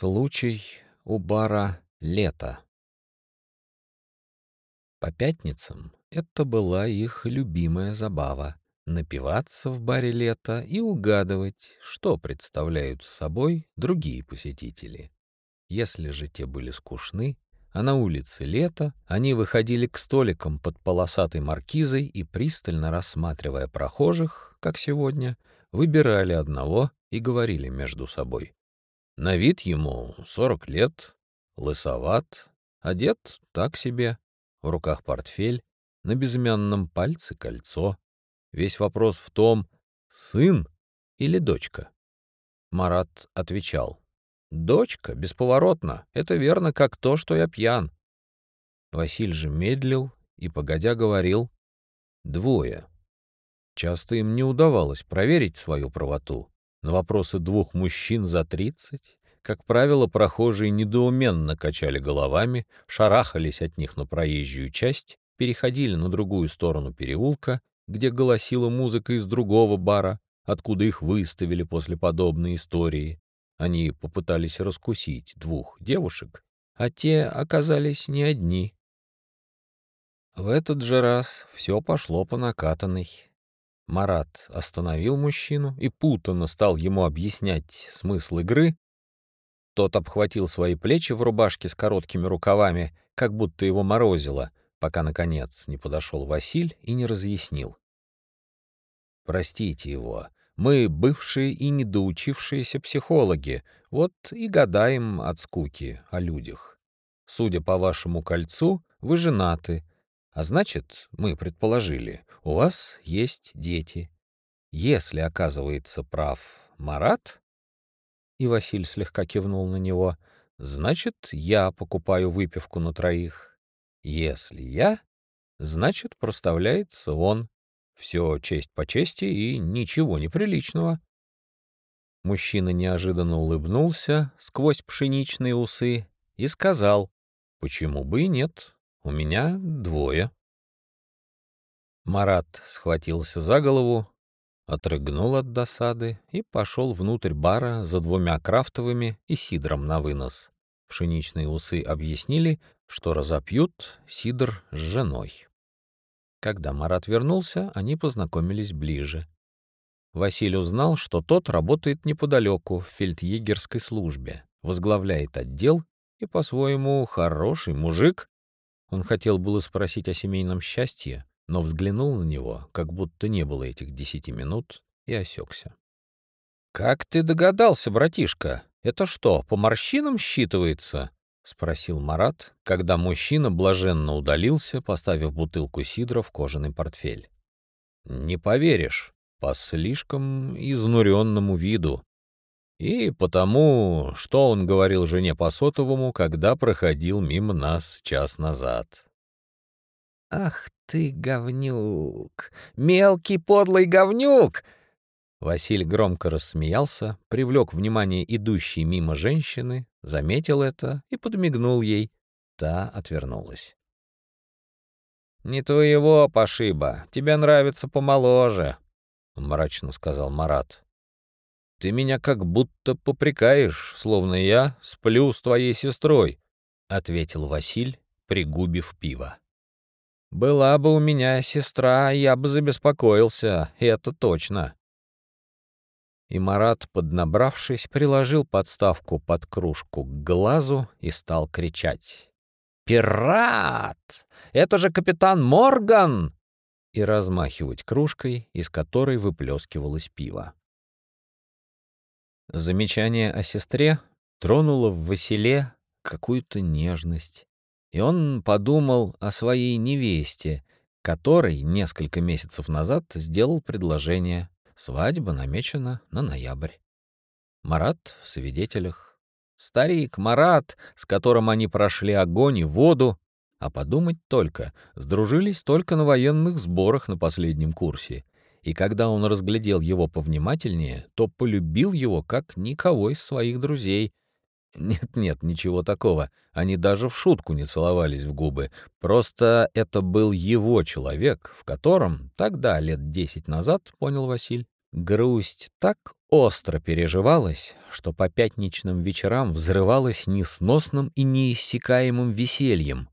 Случай у бара «Лето». По пятницам это была их любимая забава — напиваться в баре «Лето» и угадывать, что представляют собой другие посетители. Если же те были скучны, а на улице лето, они выходили к столикам под полосатой маркизой и, пристально рассматривая прохожих, как сегодня, выбирали одного и говорили между собой. На вид ему сорок лет, лысоват, одет так себе, в руках портфель, на безымянном пальце кольцо. Весь вопрос в том, сын или дочка. Марат отвечал. «Дочка, бесповоротно, это верно, как то, что я пьян». Василь же медлил и, погодя, говорил. «Двое». Часто им не удавалось проверить свою правоту. На вопросы двух мужчин за тридцать, как правило, прохожие недоуменно качали головами, шарахались от них на проезжую часть, переходили на другую сторону переулка, где голосила музыка из другого бара, откуда их выставили после подобной истории. Они попытались раскусить двух девушек, а те оказались не одни. В этот же раз все пошло по накатанной. Марат остановил мужчину и путанно стал ему объяснять смысл игры. Тот обхватил свои плечи в рубашке с короткими рукавами, как будто его морозило, пока, наконец, не подошел Василь и не разъяснил. «Простите его. Мы бывшие и недоучившиеся психологи, вот и гадаем от скуки о людях. Судя по вашему кольцу, вы женаты, а значит, мы предположили, у вас есть дети. Если оказывается прав Марат, и Василь слегка кивнул на него, значит, я покупаю выпивку на троих. Если я, значит, проставляется он. Все честь по чести и ничего неприличного. Мужчина неожиданно улыбнулся сквозь пшеничные усы и сказал, «Почему бы и нет? У меня двое». Марат схватился за голову, отрыгнул от досады и пошел внутрь бара за двумя крафтовыми и сидром на вынос. Пшеничные усы объяснили, что разопьют сидр с женой. Когда Марат вернулся, они познакомились ближе. Василий узнал, что тот работает неподалеку в фельдъегерской службе, возглавляет отдел и, по-своему, хороший мужик. Он хотел было спросить о семейном счастье, но взглянул на него, как будто не было этих десяти минут, и осекся. — Как ты догадался, братишка? Это что, по морщинам считывается? — спросил Марат, когда мужчина блаженно удалился, поставив бутылку сидра в кожаный портфель. — Не поверишь, по слишком изнуренному виду. И потому, что он говорил жене по сотовому, когда проходил мимо нас час назад. «Ах ты, говнюк! Мелкий подлый говнюк!» Василь громко рассмеялся, привлек внимание идущей мимо женщины, заметил это и подмигнул ей. Та отвернулась. «Не твоего пошиба, тебе нравится помоложе», — мрачно сказал Марат. «Ты меня как будто попрекаешь, словно я сплю с твоей сестрой», — ответил Василь, пригубив пиво. Была бы у меня сестра, я бы забеспокоился, это точно. И Марат, поднабравшись, приложил подставку под кружку к глазу и стал кричать. «Пират! Это же капитан Морган!» и размахивать кружкой, из которой выплескивалось пиво. Замечание о сестре тронуло в Василе какую-то нежность, и он подумал о своей невесте, которой несколько месяцев назад сделал предложение. Свадьба намечена на ноябрь. Марат в свидетелях. Старик Марат, с которым они прошли огонь и воду, а подумать только, сдружились только на военных сборах на последнем курсе. И когда он разглядел его повнимательнее, то полюбил его как никого из своих друзей, нет-нет, ничего такого. Они даже в шутку не целовались в губы. Просто это был его человек, в котором тогда, лет десять назад, понял Василь, Грусть так остро переживалась, что по пятничным вечерам взрывалась несносным и неиссякаемым весельем.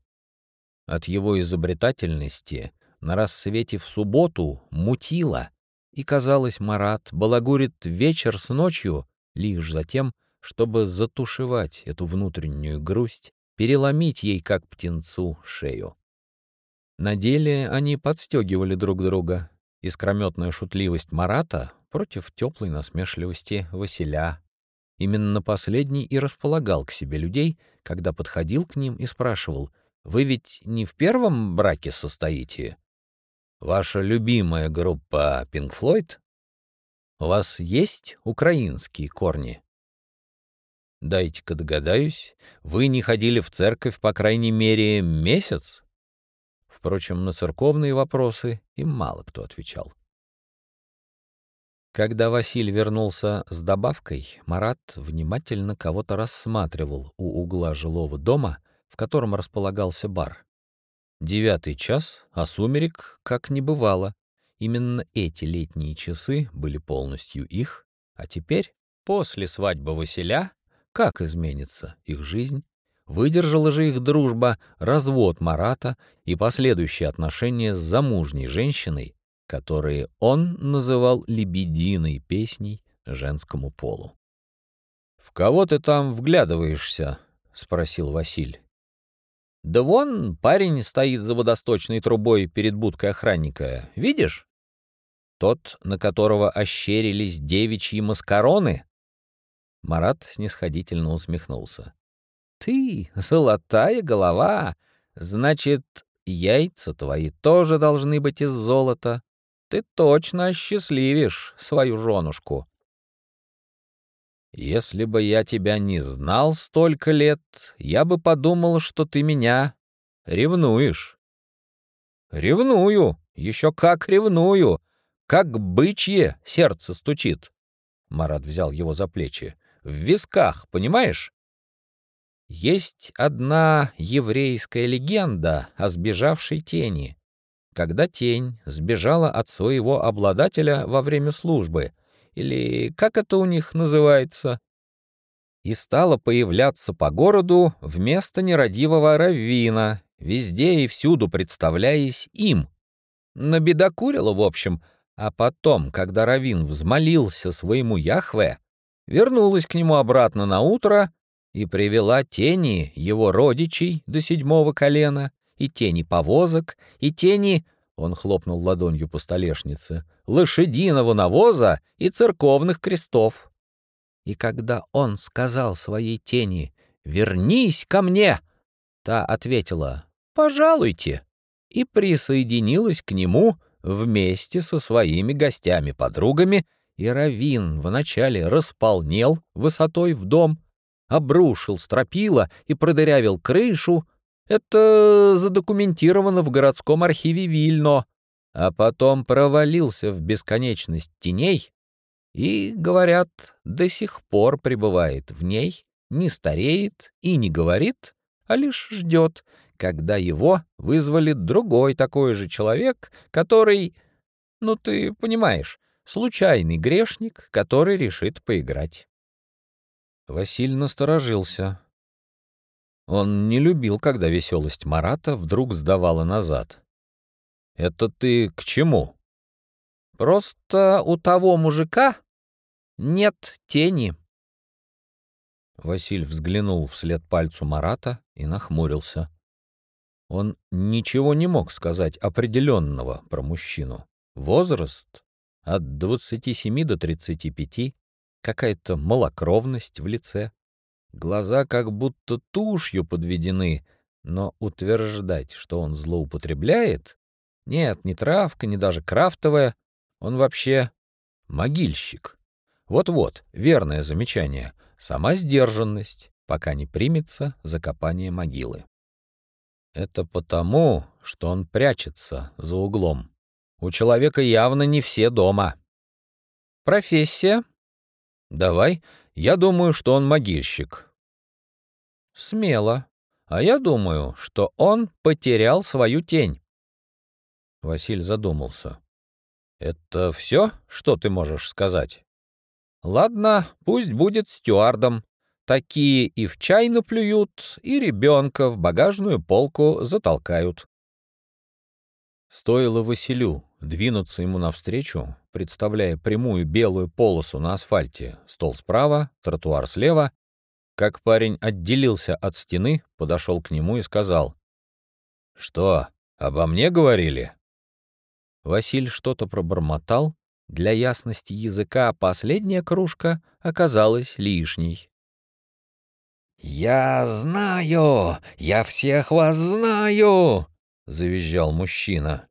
От его изобретательности на рассвете в субботу мутило, и, казалось, Марат балагурит вечер с ночью лишь за тем, чтобы затушевать эту внутреннюю грусть, переломить ей, как птенцу, шею. На деле они подстегивали друг друга, искрометная шутливость Марата против теплой насмешливости Василя. Именно последний и располагал к себе людей, когда подходил к ним и спрашивал, «Вы ведь не в первом браке состоите? Ваша любимая группа Pink Floyd? У вас есть украинские корни?» «Дайте-ка догадаюсь, вы не ходили в церковь, по крайней мере, месяц?» Впрочем, на церковные вопросы им мало кто отвечал. Когда Василь вернулся с добавкой, Марат внимательно кого-то рассматривал у угла жилого дома, в котором располагался бар. Девятый час, а сумерек как не бывало. Именно эти летние часы были полностью их, а теперь, после свадьбы Василя, как изменится их жизнь, Выдержала же их дружба развод Марата и последующие отношения с замужней женщиной, которые он называл лебединой песней женскому полу. «В кого ты там вглядываешься?» — спросил Василь. «Да вон парень стоит за водосточной трубой перед будкой охранника. Видишь? Тот, на которого ощерились девичьи маскароны?» Марат снисходительно усмехнулся. Ты, золотая голова, значит, яйца твои тоже должны быть из золота. Ты точно осчастливишь свою женушку. Если бы я тебя не знал столько лет, я бы подумал, что ты меня ревнуешь. Ревную, еще как ревную, как бычье сердце стучит. Марат взял его за плечи. В висках, понимаешь? Есть одна еврейская легенда о сбежавшей тени. Когда тень сбежала от своего обладателя во время службы, или как это у них называется, и стала появляться по городу вместо нерадивого раввина, везде и всюду представляясь им. Набедокурила, в общем, а потом, когда раввин взмолился своему Яхве, вернулась к нему обратно на утро и привела тени его родичей до седьмого колена, и тени повозок, и тени, он хлопнул ладонью по столешнице, лошадиного навоза и церковных крестов. И когда он сказал своей тени «Вернись ко мне!», та ответила «Пожалуйте!» и присоединилась к нему вместе со своими гостями-подругами, и Равин вначале располнел высотой в дом, обрушил стропила и продырявил крышу. Это задокументировано в городском архиве Вильно, а потом провалился в бесконечность теней и, говорят, до сих пор пребывает в ней, не стареет и не говорит, а лишь ждет, когда его вызвали другой такой же человек, который, ну ты понимаешь, случайный грешник, который решит поиграть. Василь насторожился. Он не любил, когда веселость Марата вдруг сдавала назад. «Это ты к чему?» «Просто у того мужика нет тени». Василь взглянул вслед пальцу Марата и нахмурился. Он ничего не мог сказать определенного про мужчину. Возраст от 27 до 35, какая-то малокровность в лице. Глаза как будто тушью подведены, но утверждать, что он злоупотребляет? Нет, ни травка, ни даже крафтовая. Он вообще могильщик. Вот-вот, верное замечание. Сама сдержанность, пока не примется за копание могилы. Это потому, что он прячется за углом. У человека явно не все дома. Профессия Давай, я думаю, что он могильщик. Смело. А я думаю, что он потерял свою тень. Василь задумался. Это все, что ты можешь сказать? Ладно, пусть будет стюардом. Такие и в чай наплюют, и ребенка в багажную полку затолкают. Стоило Василю двинуться ему навстречу, представляя прямую белую полосу на асфальте, стол справа, тротуар слева, как парень отделился от стены, подошел к нему и сказал, «Что, обо мне говорили?» Василь что-то пробормотал. Для ясности языка последняя кружка оказалась лишней. «Я знаю! Я всех вас знаю!» — завизжал мужчина.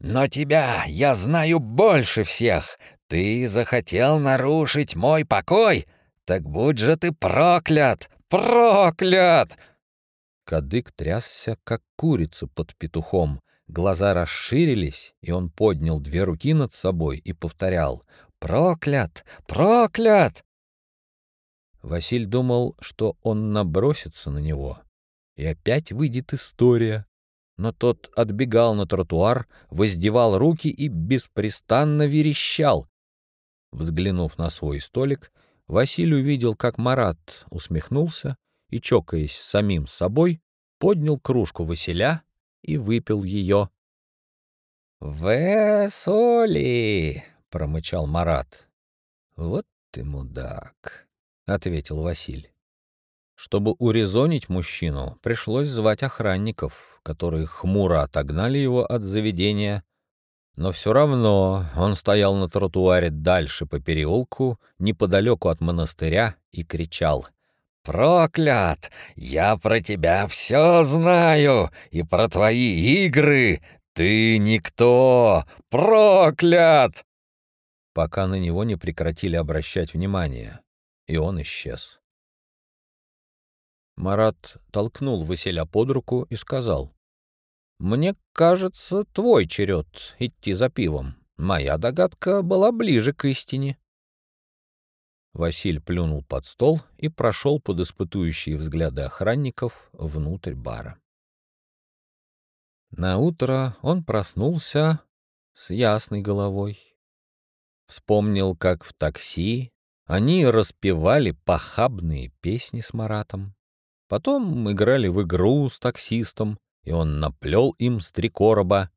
«Но тебя я знаю больше всех! Ты захотел нарушить мой покой? Так будь же ты проклят! Проклят!» Кадык трясся, как курица под петухом. Глаза расширились, и он поднял две руки над собой и повторял «Проклят! Проклят!» Василь думал, что он набросится на него, и опять выйдет история. Но тот отбегал на тротуар, воздевал руки и беспрестанно верещал. Взглянув на свой столик, Василий увидел, как Марат усмехнулся и, чокаясь самим собой, поднял кружку Василя и выпил ее. «Весоли!» — промычал Марат. «Вот ты мудак!» — ответил Василь. Чтобы урезонить мужчину, пришлось звать охранников, которые хмуро отогнали его от заведения, но все равно он стоял на тротуаре дальше по переулку, неподалеку от монастыря, и кричал «Проклят! Я про тебя все знаю, и про твои игры! Ты никто! Проклят!» Пока на него не прекратили обращать внимание, и он исчез. Марат толкнул Василя под руку и сказал, «Мне кажется, твой черед идти за пивом. Моя догадка была ближе к истине». Василь плюнул под стол и прошел под испытующие взгляды охранников внутрь бара. На утро он проснулся с ясной головой. Вспомнил, как в такси они распевали похабные песни с Маратом. Потом играли в игру с таксистом, и он наплел им с три короба.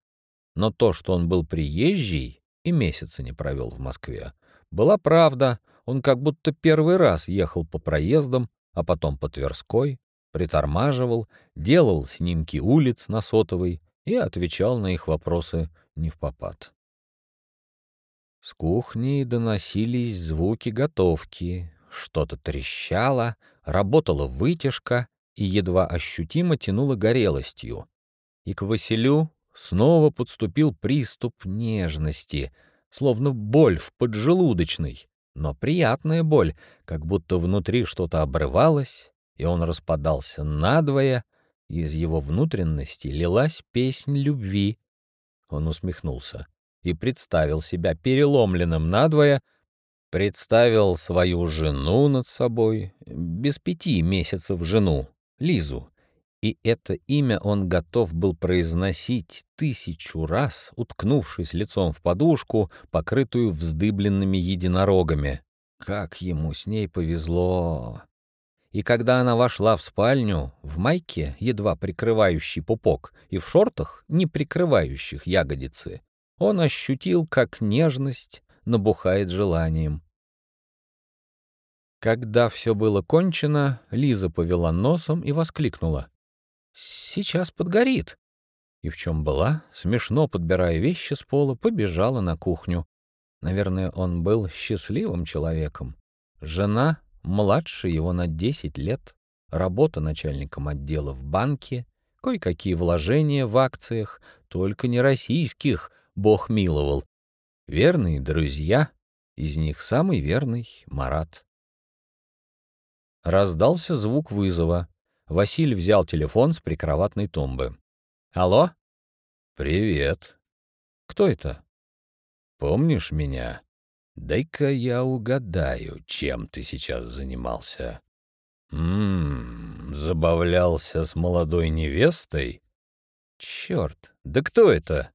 Но то, что он был приезжий и месяца не провел в Москве, была правда — он как будто первый раз ехал по проездам, а потом по Тверской, притормаживал, делал снимки улиц на сотовой и отвечал на их вопросы не в попад. С кухни доносились звуки готовки, что-то трещало, работала вытяжка и едва ощутимо тянуло горелостью. И к Василю снова подступил приступ нежности, словно боль в поджелудочной но приятная боль, как будто внутри что-то обрывалось, и он распадался надвое, и из его внутренности лилась песнь любви. Он усмехнулся и представил себя переломленным надвое, представил свою жену над собой, без пяти месяцев жену, Лизу, и это имя он готов был произносить тысячу раз, уткнувшись лицом в подушку, покрытую вздыбленными единорогами. Как ему с ней повезло! И когда она вошла в спальню, в майке, едва прикрывающей пупок, и в шортах, не прикрывающих ягодицы, он ощутил, как нежность набухает желанием. Когда все было кончено, Лиза повела носом и воскликнула. Сейчас подгорит. И в чем была, смешно подбирая вещи с пола, побежала на кухню. Наверное, он был счастливым человеком. Жена младше его на 10 лет, работа начальником отдела в банке, кое-какие вложения в акциях, только не российских, бог миловал. Верные друзья, из них самый верный — Марат. Раздался звук вызова. Василий взял телефон с прикроватной тумбы. «Алло?» «Привет». «Кто это?» «Помнишь меня? Дай-ка я угадаю, чем ты сейчас занимался». «Ммм, забавлялся с молодой невестой?» «Черт, да кто это?»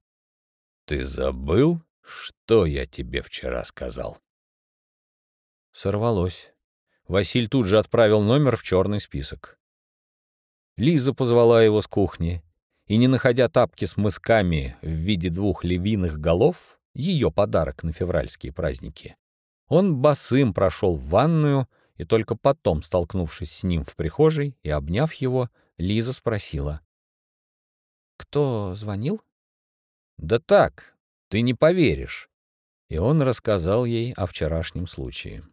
«Ты забыл, Что я тебе вчера сказал? Сорвалось. Василь тут же отправил номер в черный список. Лиза позвала его с кухни, и, не находя тапки с мысками в виде двух львиных голов, ее подарок на февральские праздники, он босым прошел в ванную, и только потом, столкнувшись с ним в прихожей и обняв его, Лиза спросила. «Кто звонил?» «Да так, ты не поверишь». И он рассказал ей о вчерашнем случае.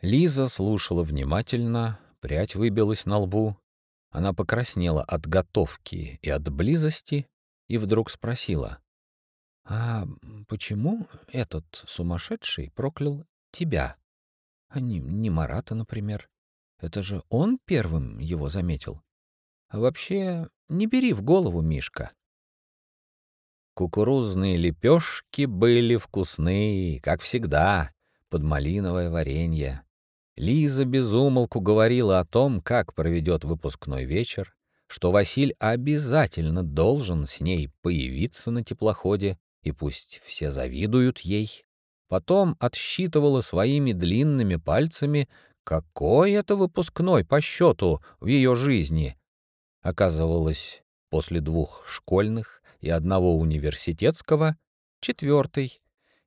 Лиза слушала внимательно, прядь выбилась на лбу. Она покраснела от готовки и от близости и вдруг спросила. «А почему этот сумасшедший проклял тебя? А не, не Марата, например? Это же он первым его заметил. А вообще, не бери в голову, Мишка. Кукурузные лепешки были вкусные, как всегда, под малиновое варенье. Лиза безумолку говорила о том, как проведет выпускной вечер, что Василь обязательно должен с ней появиться на теплоходе, и пусть все завидуют ей. Потом отсчитывала своими длинными пальцами, какой это выпускной по счету в ее жизни. Оказывалось, после двух школьных и одного университетского, четвертый,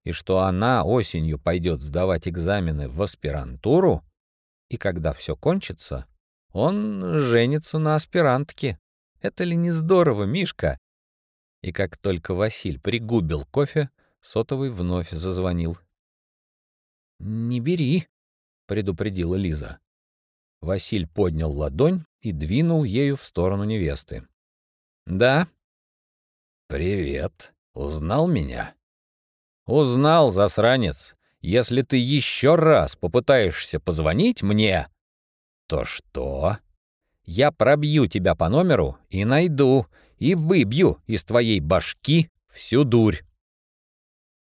и что она осенью пойдет сдавать экзамены в аспирантуру, и когда все кончится, он женится на аспирантке. Это ли не здорово, Мишка? И как только Василь пригубил кофе, сотовый вновь зазвонил. «Не бери», — предупредила Лиза. Василь поднял ладонь и двинул ею в сторону невесты. «Да», «Привет. Узнал меня?» «Узнал, засранец. Если ты еще раз попытаешься позвонить мне...» «То что?» «Я пробью тебя по номеру и найду, и выбью из твоей башки всю дурь».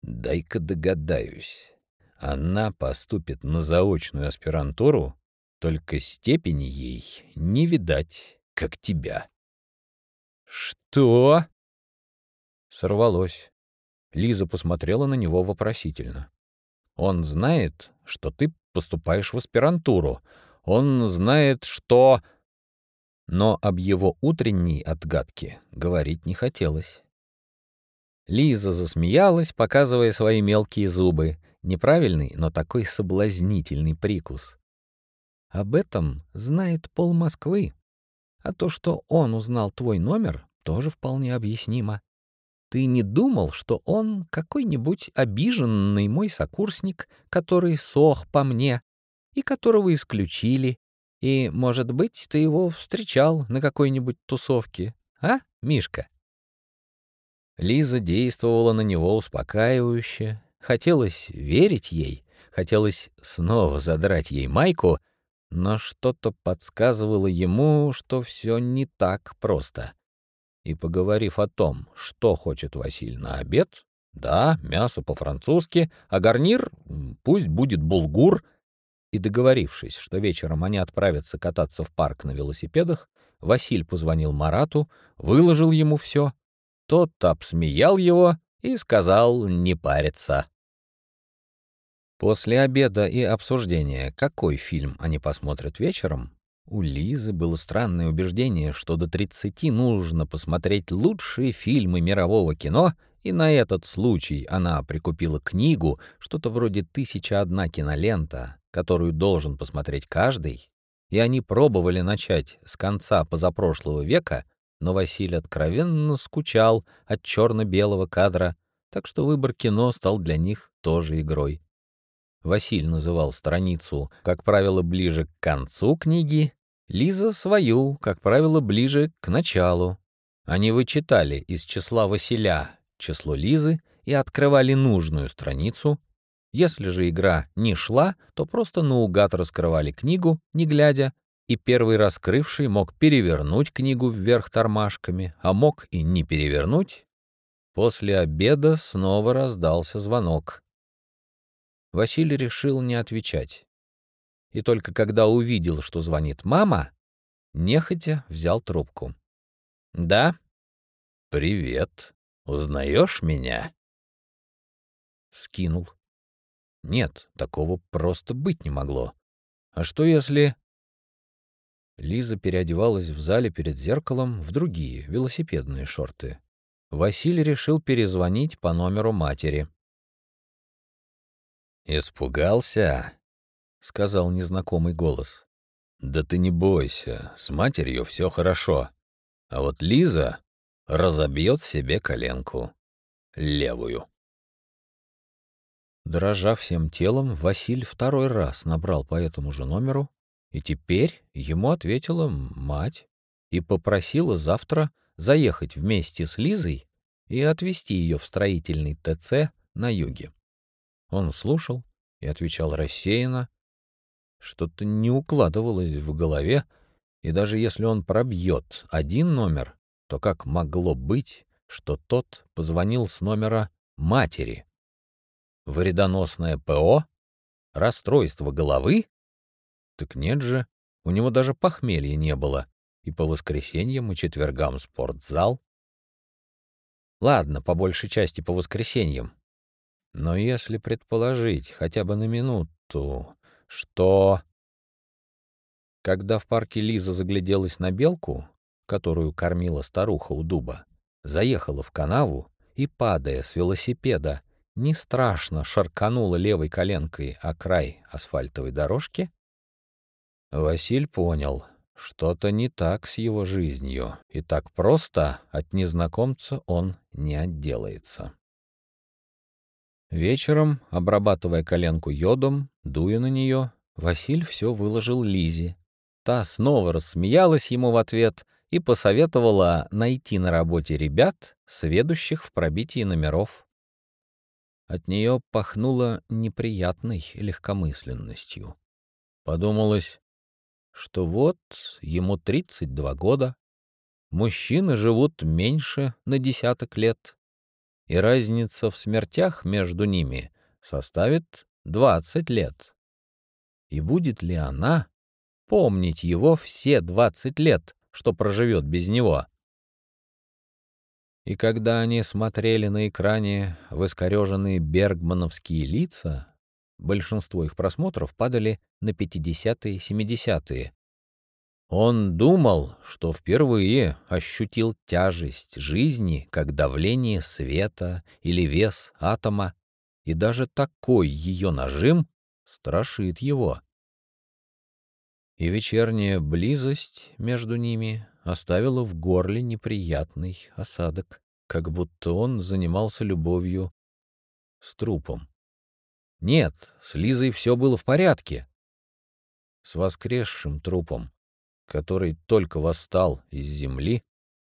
«Дай-ка догадаюсь. Она поступит на заочную аспирантуру, только степени ей не видать, как тебя». «Что?» Сорвалось. Лиза посмотрела на него вопросительно. «Он знает, что ты поступаешь в аспирантуру. Он знает, что...» Но об его утренней отгадке говорить не хотелось. Лиза засмеялась, показывая свои мелкие зубы. Неправильный, но такой соблазнительный прикус. Об этом знает пол Москвы. А то, что он узнал твой номер, тоже вполне объяснимо. Ты не думал, что он какой-нибудь обиженный мой сокурсник, который сох по мне и которого исключили, и, может быть, ты его встречал на какой-нибудь тусовке, а, Мишка?» Лиза действовала на него успокаивающе, хотелось верить ей, хотелось снова задрать ей майку, но что-то подсказывало ему, что все не так просто и, поговорив о том, что хочет Василь на обед, да, мясо по-французски, а гарнир пусть будет булгур, и договорившись, что вечером они отправятся кататься в парк на велосипедах, Василь позвонил Марату, выложил ему все. Тот обсмеял его и сказал не париться. После обеда и обсуждения, какой фильм они посмотрят вечером, у Лизы было странное убеждение, что до 30 нужно посмотреть лучшие фильмы мирового кино, и на этот случай она прикупила книгу, что-то вроде «Тысяча одна кинолента», которую должен посмотреть каждый, и они пробовали начать с конца позапрошлого века, но Василий откровенно скучал от черно-белого кадра, так что выбор кино стал для них тоже игрой. Василь называл страницу, как правило, ближе к концу книги, Лиза свою, как правило, ближе к началу. Они вычитали из числа Василя число Лизы и открывали нужную страницу. Если же игра не шла, то просто наугад раскрывали книгу, не глядя, и первый раскрывший мог перевернуть книгу вверх тормашками, а мог и не перевернуть. После обеда снова раздался звонок. Василий решил не отвечать. И только когда увидел, что звонит мама, нехотя взял трубку. «Да?» «Привет», узнаешь меня?» Скинул. Нет, такого просто быть не могло. А что если... Лиза переодевалась в зале перед зеркалом в другие велосипедные шорты. Василий решил перезвонить по номеру матери. «Испугался?» — сказал незнакомый голос. «Да ты не бойся, с матерью все хорошо. А вот Лиза разобьет себе коленку. Левую». Дрожа всем телом, Василь второй раз набрал по этому же номеру, и теперь ему ответила мать и попросила завтра заехать вместе с Лизой и отвезти ее в строительный ТЦ на юге. Он слушал и отвечал рассеянно. Что-то не укладывалось в голове, и даже если он пробьет один номер, то как могло быть, что тот позвонил с номера матери? Вредоносное ПО? Расстройство головы? Так нет же, у него даже похмелья не было, и по воскресеньям и четвергам спортзал. Ладно, по большей части по воскресеньям. Но если предположить хотя бы на минуту, что... Когда в парке Лиза загляделась на белку, которую кормила старуха у дуба, заехала в канаву и, падая с велосипеда, не страшно шарканула левой коленкой о край асфальтовой дорожки, Василь понял, что-то не так с его жизнью, и так просто от незнакомца он не отделается. Вечером, обрабатывая коленку йодом, дуя на нее, Василь все выложил Лизе. Та снова рассмеялась ему в ответ и посоветовала найти на работе ребят, сведущих в пробитии номеров. От нее пахнуло неприятной легкомысленностью. Подумалось, что вот ему 32 года, мужчины живут меньше на десяток лет, и разница в смертях между ними составит 20 лет. И будет ли она помнить его все 20 лет, что проживет без него? И когда они смотрели на экране в искореженные бергмановские лица, большинство их просмотров падали на 50-е, 70-е. Он думал, что впервые ощутил тяжесть жизни, как давление света или вес атома, и даже такой ее нажим страшит его. И вечерняя близость между ними оставила в горле неприятный осадок, как будто он занимался любовью с трупом. Нет, с Лизой все было в порядке. С воскресшим трупом, который только восстал из земли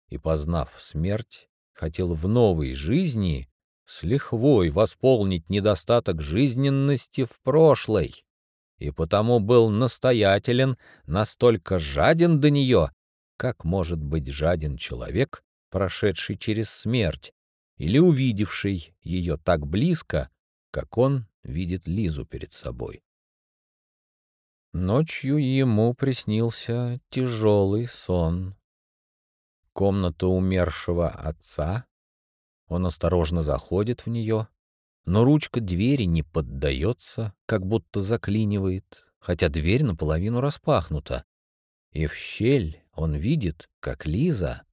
и, познав смерть, хотел в новой жизни с лихвой восполнить недостаток жизненности в прошлой, и потому был настоятелен, настолько жаден до нее, как может быть жаден человек, прошедший через смерть, или увидевший ее так близко, как он видит Лизу перед собой. Ночью ему приснился тяжелый сон. Комната умершего отца. Он осторожно заходит в нее, но ручка двери не поддается, как будто заклинивает, хотя дверь наполовину распахнута. И в щель он видит, как Лиза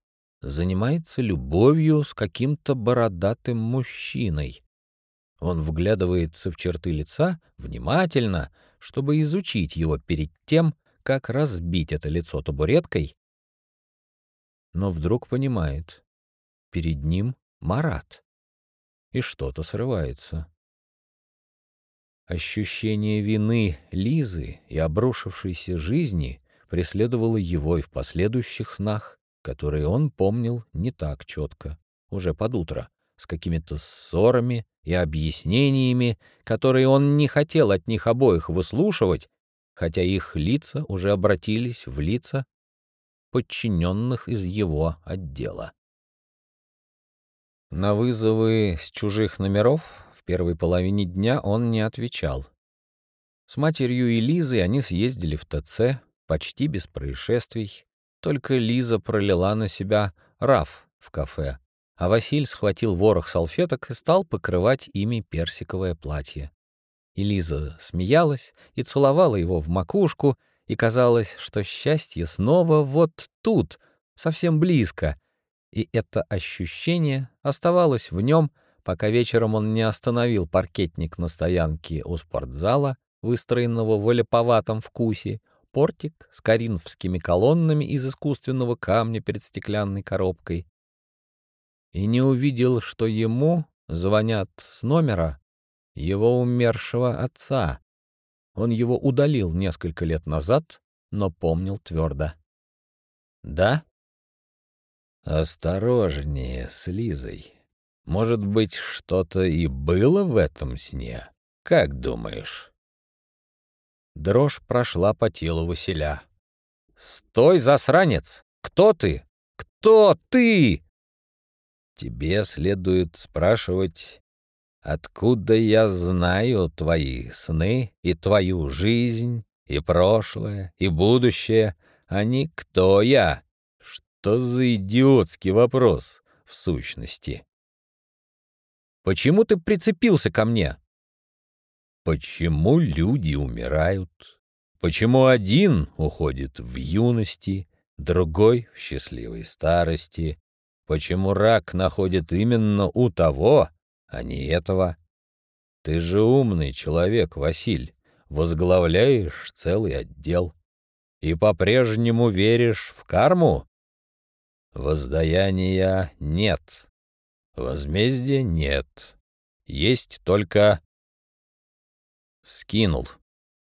занимается любовью с каким-то бородатым мужчиной. Он вглядывается в черты лица внимательно, чтобы изучить его перед тем, как разбить это лицо табуреткой. Но вдруг понимает, перед ним Марат, и что-то срывается. Ощущение вины Лизы и обрушившейся жизни преследовало его и в последующих снах, которые он помнил не так четко, уже под утро, с какими-то ссорами и объяснениями, которые он не хотел от них обоих выслушивать, хотя их лица уже обратились в лица подчиненных из его отдела. На вызовы с чужих номеров в первой половине дня он не отвечал. С матерью и Лизой они съездили в ТЦ, почти без происшествий. Только Лиза пролила на себя раф в кафе, а Василь схватил ворох салфеток и стал покрывать ими персиковое платье. И Лиза смеялась и целовала его в макушку, и казалось, что счастье снова вот тут, совсем близко, и это ощущение оставалось в нем, пока вечером он не остановил паркетник на стоянке у спортзала, выстроенного в олеповатом вкусе, портик с коринфскими колоннами из искусственного камня перед стеклянной коробкой, и не увидел, что ему звонят с номера его умершего отца. Он его удалил несколько лет назад, но помнил твердо. «Да?» «Осторожнее с Лизой. Может быть, что-то и было в этом сне? Как думаешь?» Дрожь прошла по телу Василя. «Стой, засранец! Кто ты? Кто ты?» «Тебе следует спрашивать, откуда я знаю твои сны и твою жизнь, и прошлое, и будущее, а не кто я. Что за идиотский вопрос, в сущности?» «Почему ты прицепился ко мне?» Почему люди умирают? Почему один уходит в юности, другой — в счастливой старости? Почему рак находит именно у того, а не этого? Ты же умный человек, Василь, возглавляешь целый отдел. И по-прежнему веришь в карму? Воздаяния нет. Возмездия нет. Есть только Скинул.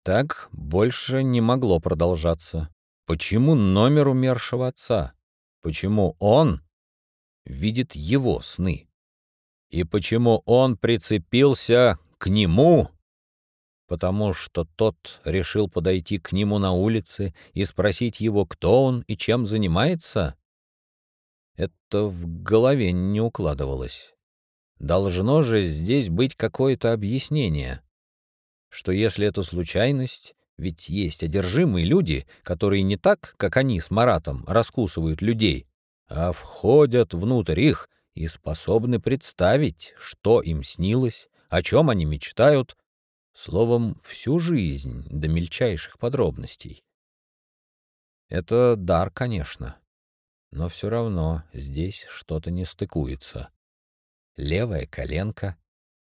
Так больше не могло продолжаться. Почему номер умершего отца? Почему он видит его сны? И почему он прицепился к нему? Потому что тот решил подойти к нему на улице и спросить его, кто он и чем занимается? Это в голове не укладывалось. Должно же здесь быть какое-то объяснение что если это случайность, ведь есть одержимые люди, которые не так, как они с Маратом, раскусывают людей, а входят внутрь их и способны представить, что им снилось, о чем они мечтают, словом, всю жизнь до мельчайших подробностей. Это дар, конечно, но все равно здесь что-то не стыкуется. Левая коленка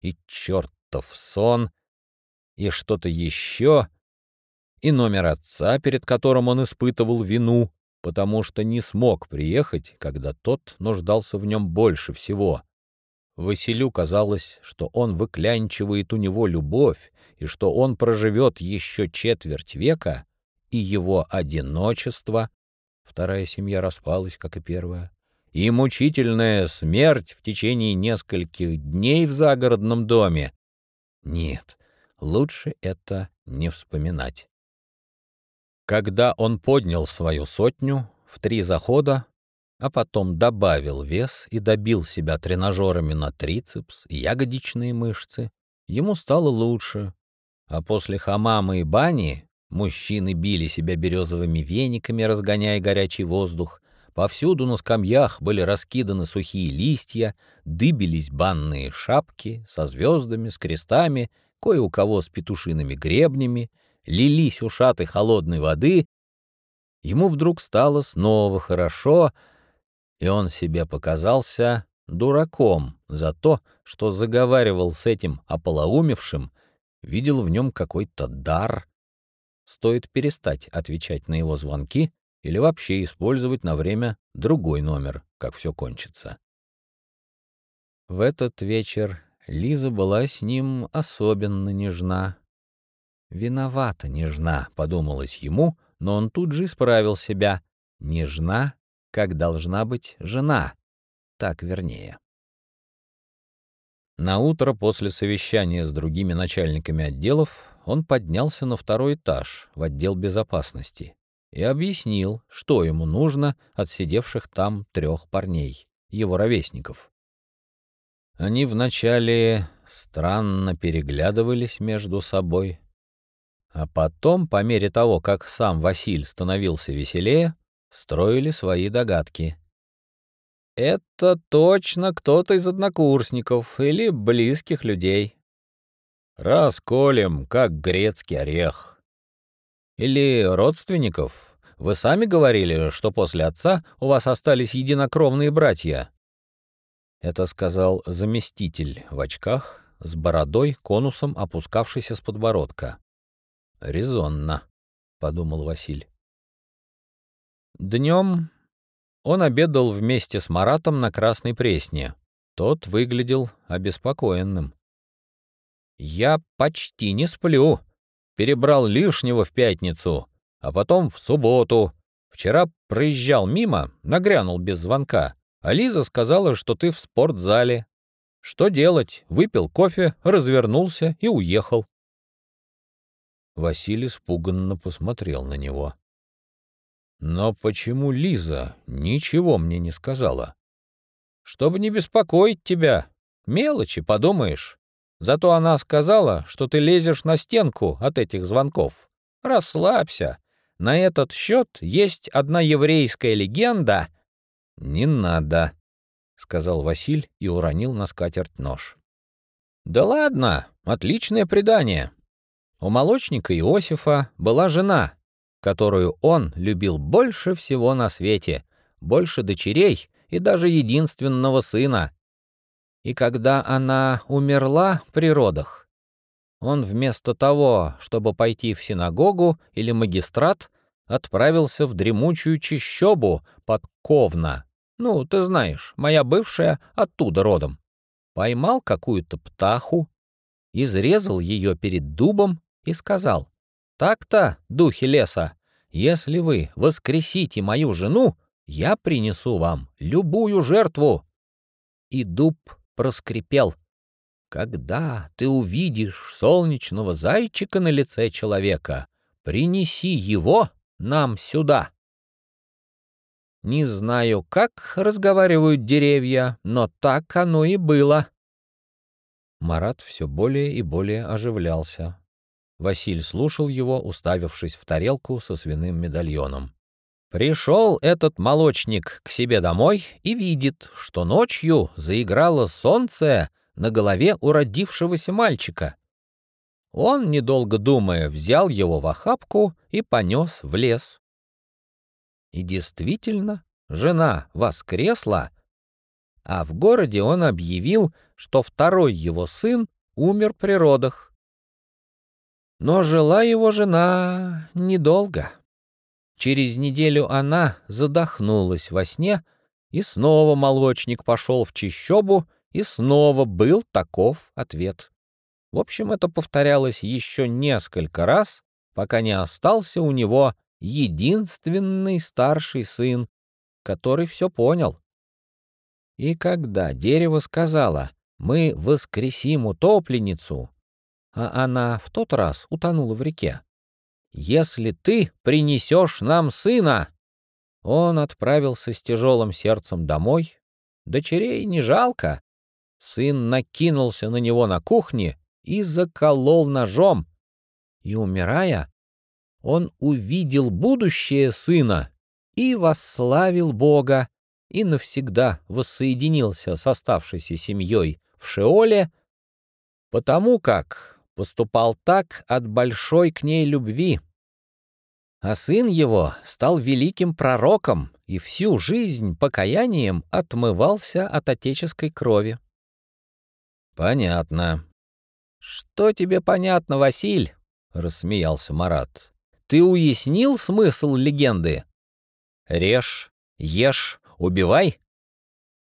и чертов сон — и что-то еще, и номер отца, перед которым он испытывал вину, потому что не смог приехать, когда тот нуждался в нем больше всего. Василю казалось, что он выклянчивает у него любовь, и что он проживет еще четверть века, и его одиночество, вторая семья распалась, как и первая, и мучительная смерть в течение нескольких дней в загородном доме. Нет, лучше это не вспоминать. Когда он поднял свою сотню в три захода, а потом добавил вес и добил себя тренажерами на трицепс и ягодичные мышцы, ему стало лучше. А после хамама и бани мужчины били себя березовыми вениками, разгоняя горячий воздух, Повсюду на скамьях были раскиданы сухие листья, дыбились банные шапки со звездами, с крестами кое у кого с петушиными гребнями, лились ушаты холодной воды. Ему вдруг стало снова хорошо, и он себе показался дураком за то, что заговаривал с этим ополоумевшим, видел в нем какой-то дар. Стоит перестать отвечать на его звонки или вообще использовать на время другой номер, как все кончится. В этот вечер Лиза была с ним особенно нежна. «Виновата нежна», — подумалось ему, но он тут же исправил себя. «Нежна, как должна быть жена». Так вернее. На утро после совещания с другими начальниками отделов он поднялся на второй этаж в отдел безопасности и объяснил, что ему нужно от сидевших там трех парней, его ровесников. Они вначале странно переглядывались между собой, а потом, по мере того, как сам Василь становился веселее, строили свои догадки. Это точно кто-то из однокурсников или близких людей. Расколем, как грецкий орех. Или родственников. Вы сами говорили, что после отца у вас остались единокровные братья. Это сказал заместитель в очках, с бородой, конусом опускавшийся с подбородка. «Резонно», — подумал Василь. Днем он обедал вместе с Маратом на Красной Пресне. Тот выглядел обеспокоенным. «Я почти не сплю. Перебрал лишнего в пятницу, а потом в субботу. Вчера проезжал мимо, нагрянул без звонка, а сказала, что ты в спортзале. Что делать? Выпил кофе, развернулся и уехал». Василий испуганно посмотрел на него. Но почему Лиза ничего мне не сказала? Чтобы не беспокоить тебя. Мелочи, подумаешь. Зато она сказала, что ты лезешь на стенку от этих звонков. Расслабься. На этот счет есть одна еврейская легенда. Не надо, — сказал Василь и уронил на скатерть нож. Да ладно, отличное предание. У молочника Иосифа была жена, которую он любил больше всего на свете, больше дочерей и даже единственного сына. И когда она умерла при родах, он вместо того, чтобы пойти в синагогу или магистрат, отправился в дремучую чищобу под Ковна. Ну, ты знаешь, моя бывшая оттуда родом. Поймал какую-то птаху, изрезал ее перед дубом и сказал, так-то, духи леса, если вы воскресите мою жену, я принесу вам любую жертву. И дуб проскрипел. Когда ты увидишь солнечного зайчика на лице человека, принеси его нам сюда. Не знаю, как разговаривают деревья, но так оно и было. Марат все более и более оживлялся. Василь слушал его, уставившись в тарелку со свиным медальоном. Пришел этот молочник к себе домой и видит, что ночью заиграло солнце на голове у родившегося мальчика. Он, недолго думая, взял его в охапку и понес в лес. И действительно, жена воскресла, а в городе он объявил, что второй его сын умер при родах. Но жила его жена недолго. Через неделю она задохнулась во сне, и снова молочник пошел в чищобу, и снова был таков ответ. В общем, это повторялось еще несколько раз, пока не остался у него единственный старший сын, который все понял. И когда дерево сказала «Мы воскресим утопленницу», а она в тот раз утонула в реке. «Если ты принесешь нам сына!» Он отправился с тяжелым сердцем домой. Дочерей не жалко. Сын накинулся на него на кухне и заколол ножом. И, умирая, он увидел будущее сына и восславил Бога, и навсегда воссоединился с оставшейся семьей в Шеоле, потому как поступал так от большой к ней любви. А сын его стал великим пророком и всю жизнь покаянием отмывался от отеческой крови. «Понятно». «Что тебе понятно, Василь?» — рассмеялся Марат. «Ты уяснил смысл легенды? Режь, ешь, убивай?»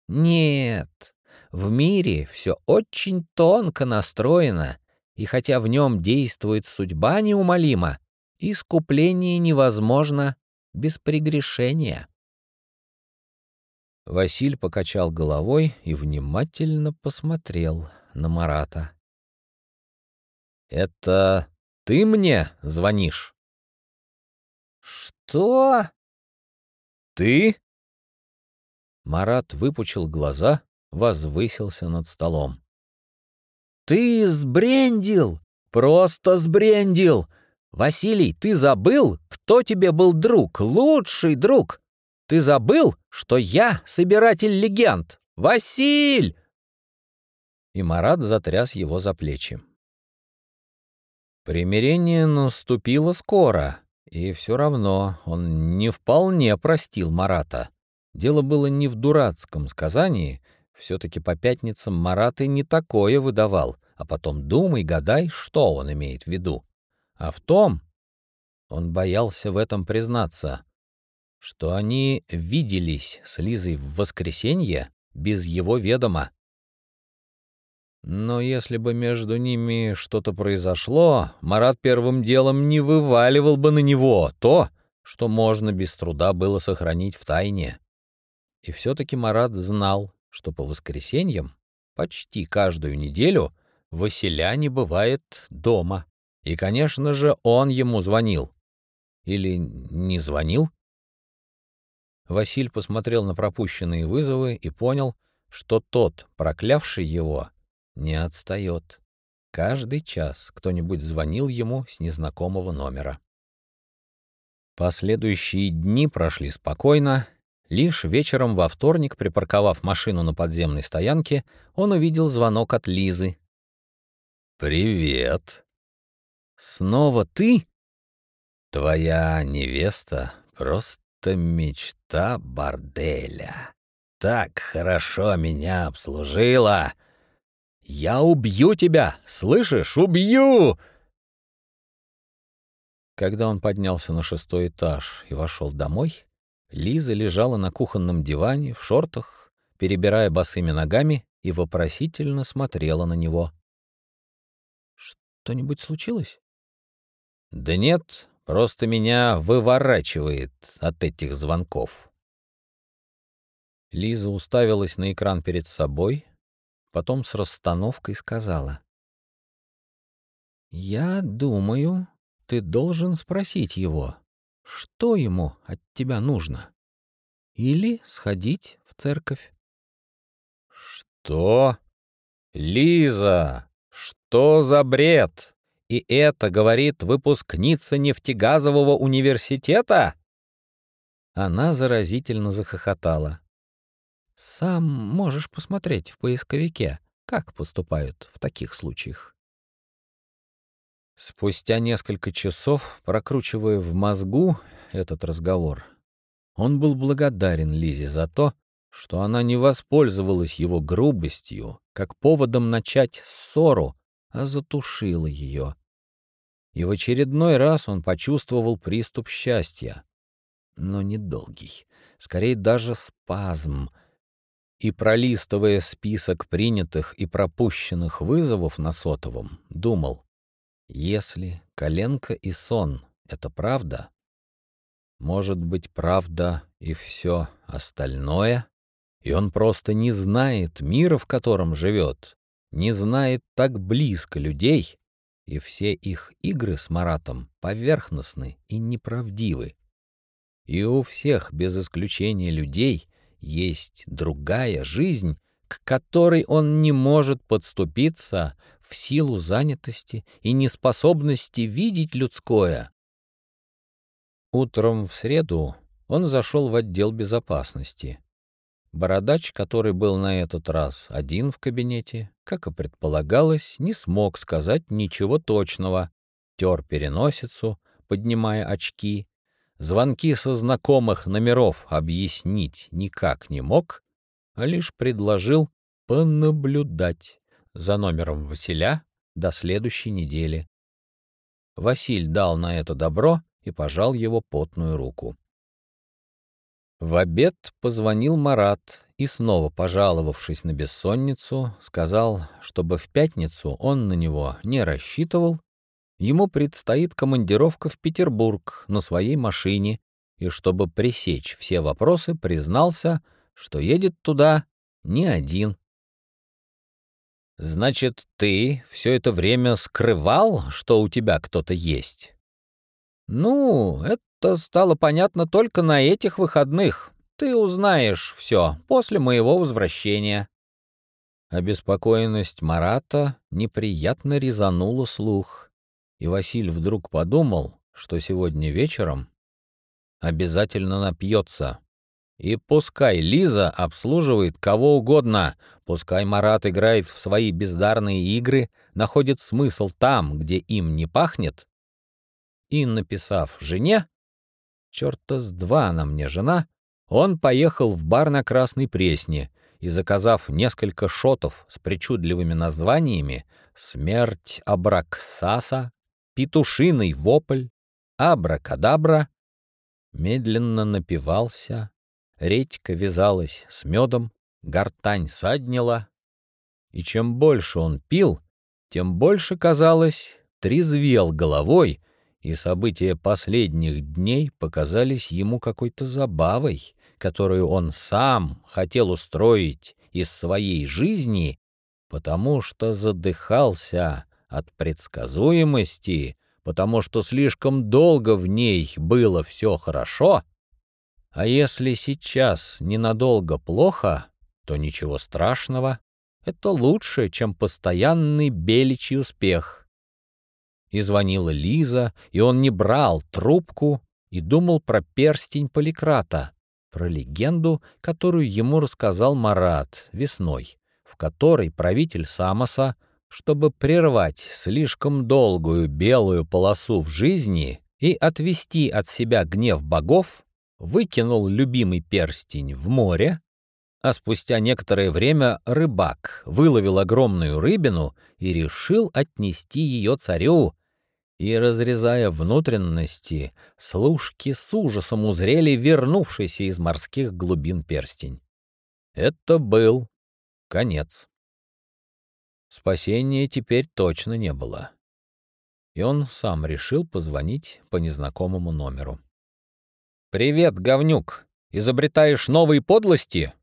«Нет, в мире все очень тонко настроено, и хотя в нем действует судьба неумолима, искупление невозможно без прегрешения. Василь покачал головой и внимательно посмотрел на Марата. «Это ты мне звонишь?» «Что?» «Ты?» Марат выпучил глаза, возвысился над столом. «Ты сбрендил! Просто сбрендил! Василий, ты забыл, кто тебе был друг, лучший друг? ты забыл, что я собиратель легенд? Василь!» И Марат затряс его за плечи. Примирение наступило скоро, и все равно он не вполне простил Марата. Дело было не в дурацком сказании, все-таки по пятницам Марат и не такое выдавал, а потом думай, гадай, что он имеет в виду. А в том, он боялся в этом признаться, что они виделись с Лизой в воскресенье без его ведома. Но если бы между ними что-то произошло, Марат первым делом не вываливал бы на него то, что можно без труда было сохранить в тайне. И все-таки Марат знал, что по воскресеньям почти каждую неделю Василя не бывает дома. И, конечно же, он ему звонил. Или не звонил? Василь посмотрел на пропущенные вызовы и понял, что тот, проклявший его, не отстает. Каждый час кто-нибудь звонил ему с незнакомого номера. Последующие дни прошли спокойно. Лишь вечером во вторник, припарковав машину на подземной стоянке, он увидел звонок от Лизы. «Привет!» «Снова ты?» «Твоя невеста просто мечта борделя. Так хорошо меня обслужила!» «Я убью тебя! Слышишь? Убью!» Когда он поднялся на шестой этаж и вошел домой, Лиза лежала на кухонном диване в шортах, перебирая босыми ногами и вопросительно смотрела на него. «Что-нибудь случилось?» «Да нет, просто меня выворачивает от этих звонков». Лиза уставилась на экран перед собой, потом с расстановкой сказала. «Я думаю, ты должен спросить его, что ему от тебя нужно, или сходить в церковь». «Что? Лиза, что за бред? И это говорит выпускница нефтегазового университета?» Она заразительно захохотала. Сам можешь посмотреть в поисковике, как поступают в таких случаях. Спустя несколько часов, прокручивая в мозгу этот разговор, он был благодарен Лизе за то, что она не воспользовалась его грубостью как поводом начать ссору, а затушила ее. И в очередной раз он почувствовал приступ счастья, но недолгий, скорее даже спазм — и, пролистывая список принятых и пропущенных вызовов на сотовом, думал, если коленка и сон — это правда, может быть, правда и все остальное, и он просто не знает мира, в котором живет, не знает так близко людей, и все их игры с Маратом поверхностны и неправдивы. И у всех, без исключения людей — есть другая жизнь, к которой он не может подступиться в силу занятости и неспособности видеть людское. Утром в среду он зашел в отдел безопасности. Бородач, который был на этот раз один в кабинете, как и предполагалось, не смог сказать ничего точного, тер переносицу, поднимая очки, Звонки со знакомых номеров объяснить никак не мог, а лишь предложил понаблюдать за номером Василя до следующей недели. Василь дал на это добро и пожал его потную руку. В обед позвонил Марат и, снова пожаловавшись на бессонницу, сказал, чтобы в пятницу он на него не рассчитывал ему предстоит командировка в Петербург на своей машине, и чтобы пресечь все вопросы, признался, что едет туда не один. «Значит, ты все это время скрывал, что у тебя кто-то есть?» «Ну, это стало понятно только на этих выходных. Ты узнаешь все после моего возвращения». Обеспокоенность Марата неприятно резанула слух и Василь вдруг подумал, что сегодня вечером обязательно напьется И пускай Лиза обслуживает кого угодно, пускай Марат играет в свои бездарные игры, находит смысл там, где им не пахнет. И, написав жене, черта с два она мне жена, он поехал в бар на Красной Пресне и, заказав несколько шотов с причудливыми названиями «Смерть Абраксаса», «Петушиный вопль», «Абракадабра», медленно напивался, редька вязалась с медом, гортань саднила, и чем больше он пил, тем больше, казалось, трезвел головой, и события последних дней показались ему какой-то забавой, которую он сам хотел устроить из своей жизни, потому что задыхался от предсказуемости, потому что слишком долго в ней было все хорошо, а если сейчас ненадолго плохо, то ничего страшного, это лучше, чем постоянный беличий успех. И звонила Лиза, и он не брал трубку и думал про перстень Поликрата, про легенду, которую ему рассказал Марат весной, в которой правитель Самоса, чтобы прервать слишком долгую белую полосу в жизни и отвести от себя гнев богов, выкинул любимый перстень в море, а спустя некоторое время рыбак выловил огромную рыбину и решил отнести ее царю, и, разрезая внутренности, служки с ужасом узрели вернувшийся из морских глубин перстень. Это был конец. Спасения теперь точно не было. И он сам решил позвонить по незнакомому номеру. «Привет, говнюк! Изобретаешь новые подлости?»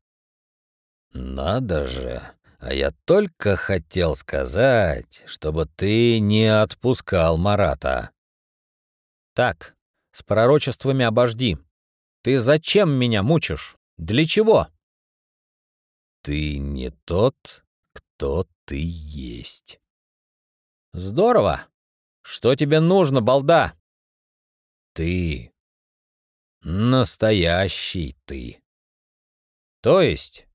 «Надо же! А я только хотел сказать, чтобы ты не отпускал Марата». «Так, с пророчествами обожди. Ты зачем меня мучишь? Для чего?» «Ты не тот, кто ты есть». «Здорово! Что тебе нужно, балда?» «Ты настоящий ты». «То есть?»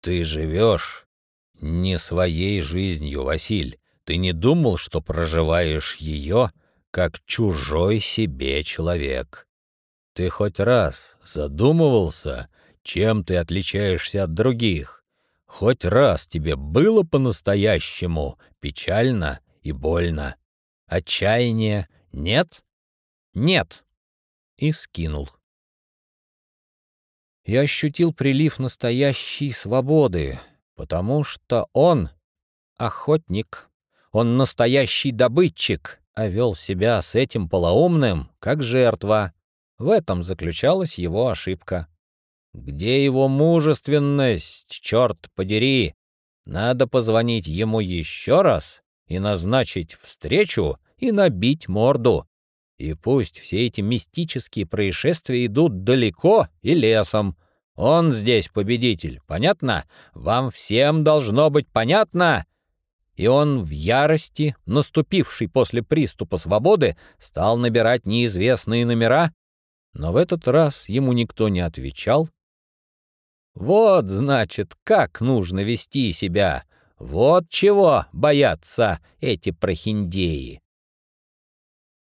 «Ты живешь не своей жизнью, Василь. Ты не думал, что проживаешь ее, как чужой себе человек. Ты хоть раз задумывался, чем ты отличаешься от других? Хоть раз тебе было по-настоящему печально и больно? Отчаяние нет? Нет. И скинул и ощутил прилив настоящей свободы, потому что он — охотник, он настоящий добытчик, а вел себя с этим полоумным, как жертва. В этом заключалась его ошибка. Где его мужественность, черт подери? Надо позвонить ему еще раз и назначить встречу и набить морду. И пусть все эти мистические происшествия идут далеко и лесом. Он здесь победитель, понятно? Вам всем должно быть понятно. И он в ярости, наступивший после приступа свободы, стал набирать неизвестные номера, но в этот раз ему никто не отвечал. Вот, значит, как нужно вести себя. Вот чего боятся эти прохиндеи.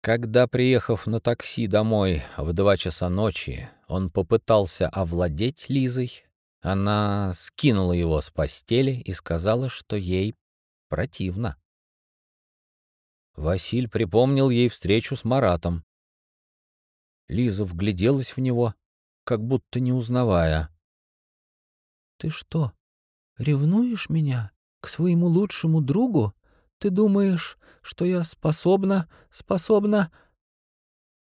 Когда, приехав на такси домой в два часа ночи, он попытался овладеть Лизой, она скинула его с постели и сказала, что ей противно. Василь припомнил ей встречу с Маратом. Лиза вгляделась в него, как будто не узнавая. «Ты что, ревнуешь меня к своему лучшему другу?» Ты думаешь, что я способна, способна...»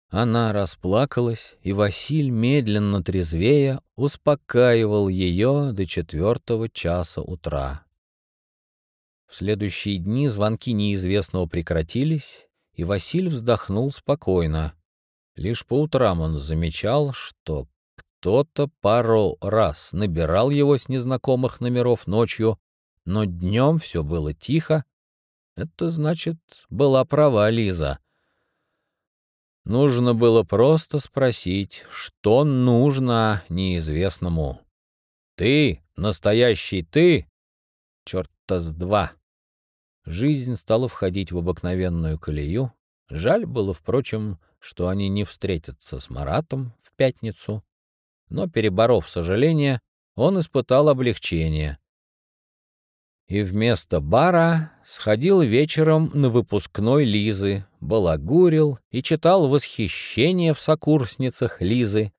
Она расплакалась, и Василь, медленно трезвея, успокаивал ее до четвертого часа утра. В следующие дни звонки неизвестного прекратились, и Василь вздохнул спокойно. Лишь по утрам он замечал, что кто-то пару раз набирал его с незнакомых номеров ночью, но днем все было тихо, это значит, была права Лиза. Нужно было просто спросить, что нужно неизвестному. Ты, настоящий ты, черта с два. Жизнь стала входить в обыкновенную колею. Жаль было, впрочем, что они не встретятся с Маратом в пятницу. Но, переборов сожаление, он испытал облегчение. И вместо бара сходил вечером на выпускной Лизы, балагурил и читал восхищение в сокурсницах Лизы.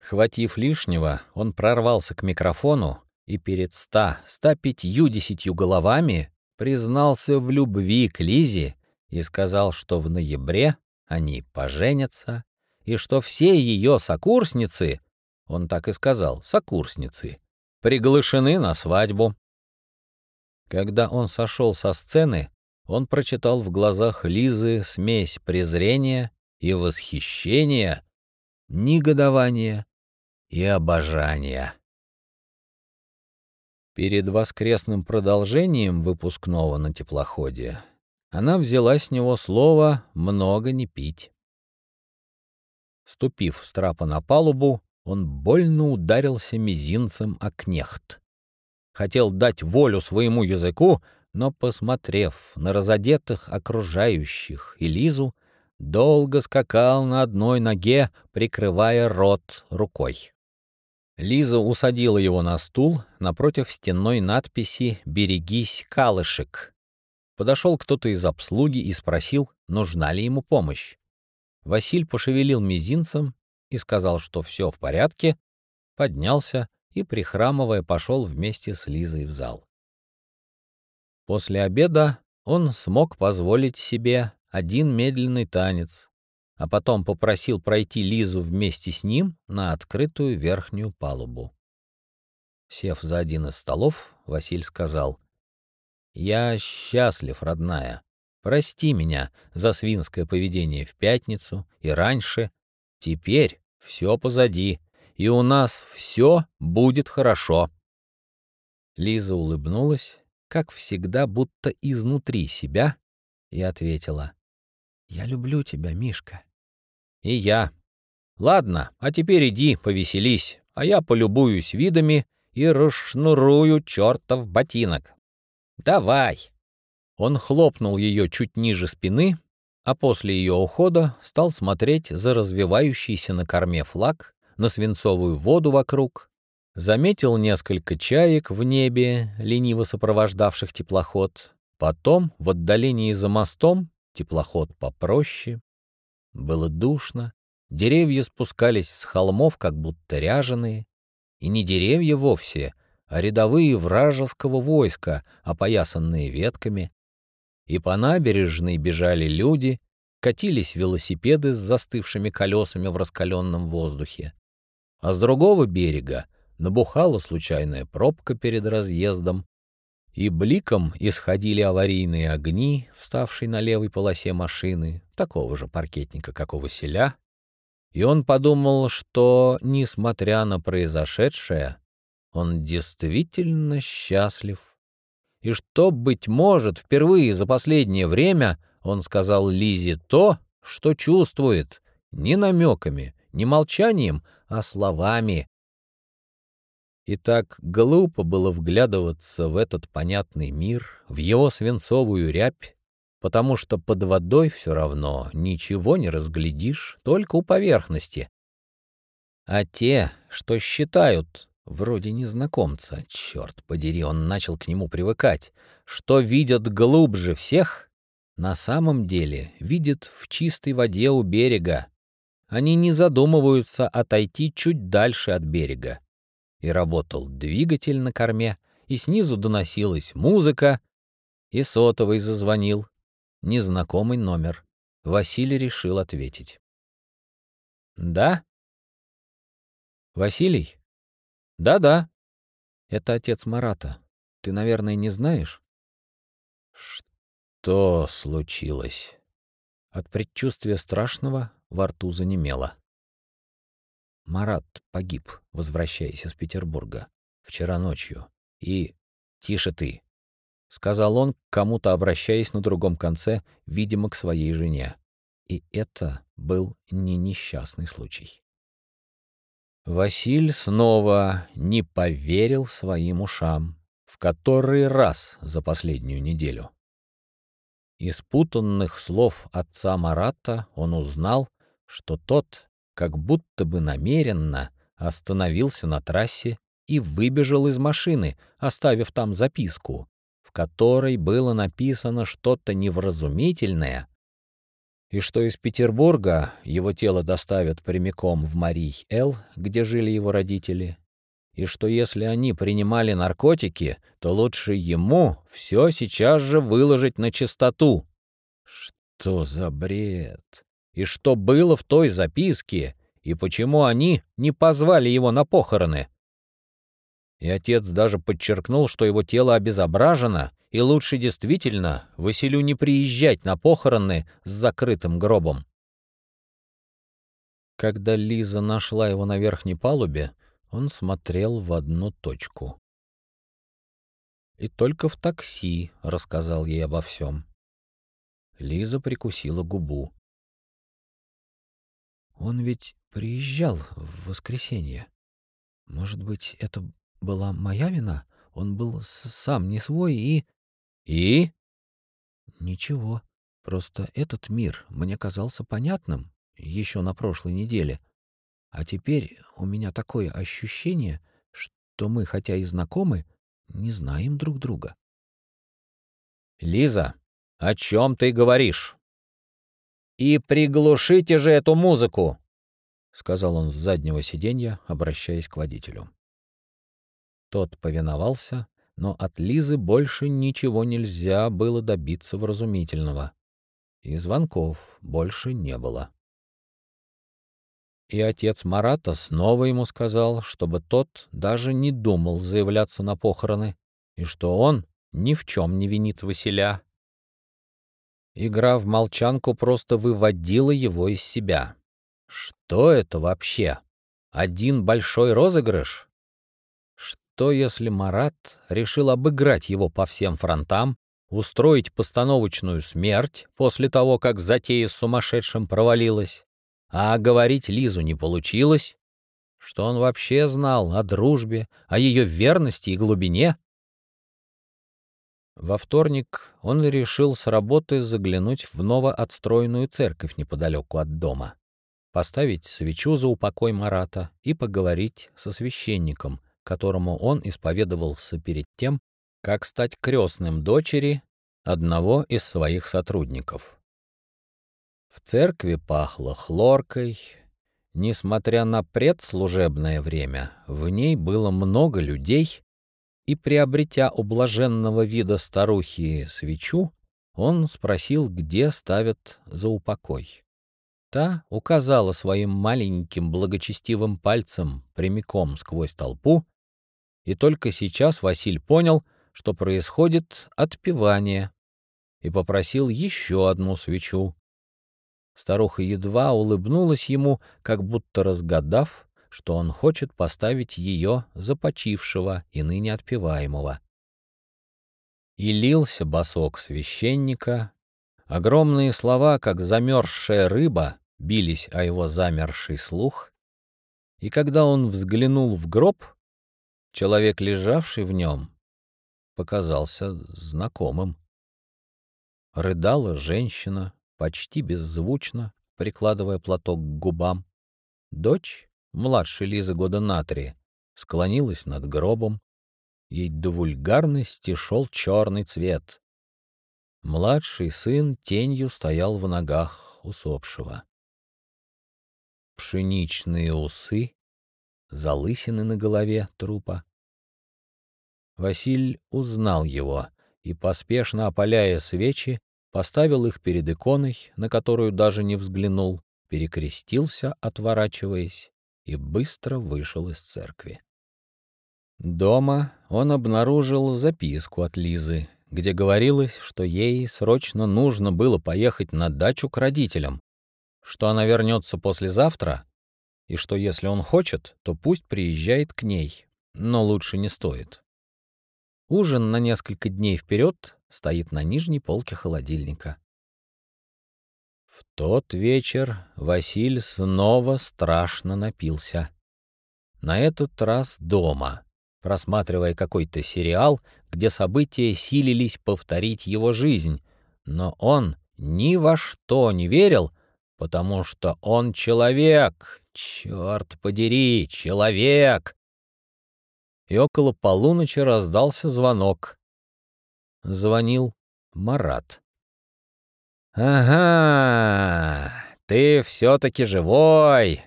Хватив лишнего, он прорвался к микрофону и перед ста, ста пятью головами признался в любви к Лизе и сказал, что в ноябре они поженятся, и что все ее сокурсницы, он так и сказал, сокурсницы, приглашены на свадьбу. Когда он сошел со сцены, он прочитал в глазах Лизы смесь презрения и восхищения, негодования и обожания. Перед воскресным продолжением выпускного на теплоходе она взяла с него слово «много не пить». Ступив с трапа на палубу, он больно ударился мизинцем о кнехт. Хотел дать волю своему языку, но, посмотрев на разодетых окружающих и Лизу, долго скакал на одной ноге, прикрывая рот рукой. Лиза усадила его на стул напротив стенной надписи «Берегись, калышек». Подошел кто-то из обслуги и спросил, нужна ли ему помощь. Василь пошевелил мизинцем и сказал, что все в порядке, поднялся и, прихрамывая, пошел вместе с Лизой в зал. После обеда он смог позволить себе один медленный танец, а потом попросил пройти Лизу вместе с ним на открытую верхнюю палубу. Сев за один из столов, Василь сказал, «Я счастлив, родная. Прости меня за свинское поведение в пятницу и раньше. Теперь все позади, и у нас все будет хорошо». Лиза улыбнулась, как всегда, будто изнутри себя, и ответила, «Я люблю тебя, Мишка». «И я. Ладно, а теперь иди, повеселись, а я полюбуюсь видами и расшнурую чертов ботинок. Давай!» Он хлопнул ее чуть ниже спины, а после ее ухода стал смотреть за развивающийся на корме флаг, на свинцовую воду вокруг, заметил несколько чаек в небе, лениво сопровождавших теплоход, потом в отдалении за мостом теплоход попроще. Было душно, деревья спускались с холмов, как будто ряженые, и не деревья вовсе, а рядовые вражеского войска, опоясанные ветками. И по набережной бежали люди, катились велосипеды с застывшими колесами в раскаленном воздухе. А с другого берега набухала случайная пробка перед разъездом, и бликом исходили аварийные огни, вставшие на левой полосе машины, такого же паркетника, как у Василя, и он подумал, что, несмотря на произошедшее, он действительно счастлив, и что, быть может, впервые за последнее время он сказал Лизе то, что чувствует, не намеками, не молчанием, а словами, и так глупо было вглядываться в этот понятный мир, в его свинцовую рябь, потому что под водой все равно ничего не разглядишь, только у поверхности. А те, что считают, вроде незнакомца, черт подери, он начал к нему привыкать, что видят глубже всех, на самом деле видят в чистой воде у берега. Они не задумываются отойти чуть дальше от берега и работал двигатель на корме, и снизу доносилась музыка, и сотовый зазвонил. Незнакомый номер. Василий решил ответить. «Да?» «Василий?» «Да-да. Это отец Марата. Ты, наверное, не знаешь?» «Что случилось?» От предчувствия страшного во рту занемело. Марат погиб, возвращаясь из Петербурга, вчера ночью. И... Тише ты, — сказал он, кому-то обращаясь на другом конце, видимо, к своей жене. И это был не несчастный случай. Василь снова не поверил своим ушам, в который раз за последнюю неделю. Из путанных слов отца Марата он узнал, что тот, как будто бы намеренно, остановился на трассе и выбежал из машины, оставив там записку, в которой было написано что-то невразумительное, и что из Петербурга его тело доставят прямиком в Марий-Эл, где жили его родители, и что если они принимали наркотики, то лучше ему все сейчас же выложить на чистоту. Что за бред? И что было в той записке, и почему они не позвали его на похороны? И отец даже подчеркнул, что его тело обезображено, и лучше действительно Василю не приезжать на похороны с закрытым гробом. Когда Лиза нашла его на верхней палубе, он смотрел в одну точку. И только в такси рассказал ей обо всем. Лиза прикусила губу. Он ведь приезжал в воскресенье. Может быть, это была моя вина? Он был сам не свой и... И? Ничего. Просто этот мир мне казался понятным еще на прошлой неделе. А теперь у меня такое ощущение, что мы, хотя и знакомы, не знаем друг друга. Лиза, о чем ты говоришь? И приглушите же эту музыку, сказал он с заднего сиденья, обращаясь к водителю. Тот повиновался, но от Лизы больше ничего нельзя было добиться вразумительного. И звонков больше не было. И отец Марата снова ему сказал, чтобы тот даже не думал заявляться на похороны, и что он ни в чем не винит Василя. Игра в молчанку просто выводила его из себя. Что это вообще? Один большой розыгрыш? Что если Марат решил обыграть его по всем фронтам, устроить постановочную смерть после того, как затея с сумасшедшим провалилась? А говорить Лизу не получилось. Что он вообще знал о дружбе, о ее верности и глубине? Во вторник он решил с работы заглянуть в новоотстроенную церковь неподалеку от дома, поставить свечу за упокой Марата и поговорить со священником, которому он исповедовался перед тем, как стать крестным дочери одного из своих сотрудников. В церкви пахло хлоркой. Несмотря на предслужебное время, в ней было много людей, и, приобретя у блаженного вида старухи свечу, он спросил, где ставят за упокой. Та указала своим маленьким благочестивым пальцем прямиком сквозь толпу, и только сейчас Василь понял, что происходит отпевание, и попросил еще одну свечу. Старуха едва улыбнулась ему, как будто разгадав, что он хочет поставить ее за почившего и ныне отпеваемого. И лился босок священника. Огромные слова, как замерзшая рыба, бились о его замерший слух. И когда он взглянул в гроб, человек, лежавший в нем, показался знакомым. Рыдала женщина, почти беззвучно, прикладывая платок к губам. Дочь, младше Лизы года на три, склонилась над гробом. Ей до вульгарности шел черный цвет. Младший сын тенью стоял в ногах усопшего. Пшеничные усы, залысины на голове трупа. Василь узнал его и, поспешно опаляя свечи, поставил их перед иконой, на которую даже не взглянул, перекрестился, отворачиваясь, и быстро вышел из церкви. Дома он обнаружил записку от Лизы, где говорилось, что ей срочно нужно было поехать на дачу к родителям, что она вернется послезавтра, и что если он хочет, то пусть приезжает к ней, но лучше не стоит. Ужин на несколько дней вперед стоит на нижней полке холодильника. В тот вечер Василь снова страшно напился. На этот раз дома, просматривая какой-то сериал, где события силились повторить его жизнь, но он ни во что не верил, потому что он человек, черт подери, человек. И около полуночи раздался звонок. Звонил Марат. «Ага, ты все-таки живой!»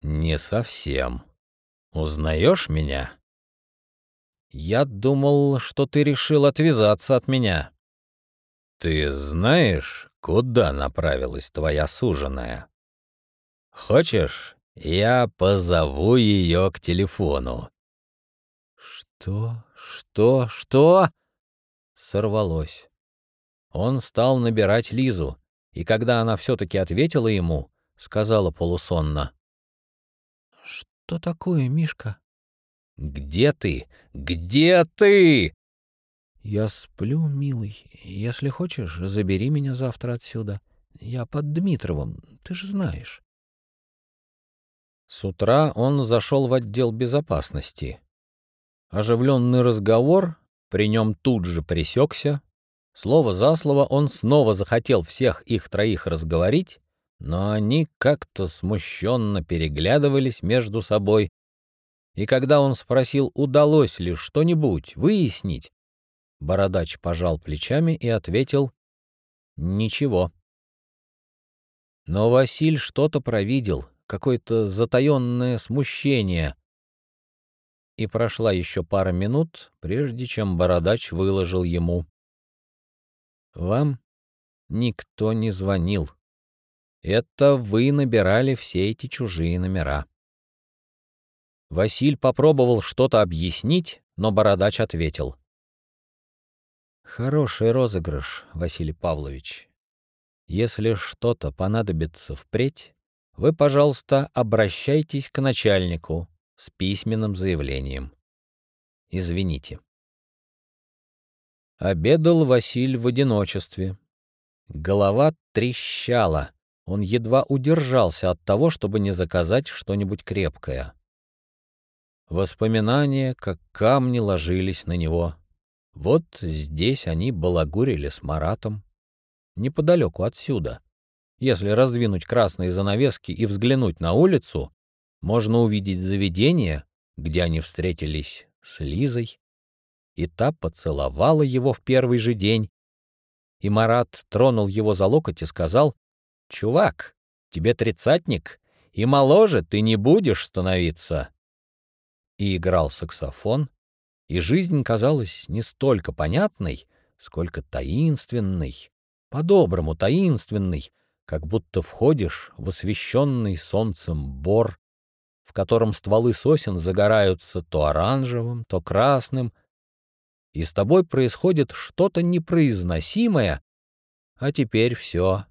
«Не совсем. Узнаешь меня?» «Я думал, что ты решил отвязаться от меня». «Ты знаешь, куда направилась твоя суженая?» «Хочешь, я позову ее к телефону?» «Что? Что? Что?» Сорвалось. Он стал набирать Лизу, и когда она все-таки ответила ему, сказала полусонно. «Что такое, Мишка?» «Где ты? Где ты?» «Я сплю, милый. Если хочешь, забери меня завтра отсюда. Я под Дмитровым, ты же знаешь». С утра он зашел в отдел безопасности. Оживленный разговор при нем тут же пресекся, Слово за слово он снова захотел всех их троих разговорить, но они как-то смущенно переглядывались между собой, и когда он спросил, удалось ли что-нибудь выяснить, Бородач пожал плечами и ответил «Ничего». Но Василь что-то провидел, какое-то затаенное смущение. И прошла еще пара минут, прежде чем Бородач выложил ему вам никто не звонил. Это вы набирали все эти чужие номера. Василь попробовал что-то объяснить, но Бородач ответил. «Хороший розыгрыш, Василий Павлович. Если что-то понадобится впредь, вы, пожалуйста, обращайтесь к начальнику с письменным заявлением. Извините». Обедал Василь в одиночестве. Голова трещала. Он едва удержался от того, чтобы не заказать что-нибудь крепкое. Воспоминания, как камни, ложились на него. Вот здесь они балагурили с Маратом. Неподалеку отсюда. Если раздвинуть красные занавески и взглянуть на улицу, можно увидеть заведение, где они встретились с Лизой и та поцеловала его в первый же день. И Марат тронул его за локоть и сказал, «Чувак, тебе тридцатник, и моложе ты не будешь становиться». И играл саксофон, и жизнь казалась не столько понятной, сколько таинственной, по-доброму таинственной, как будто входишь в освещенный солнцем бор, в котором стволы сосен загораются то оранжевым, то красным, и с тобой происходит что-то непроизносимое, а теперь все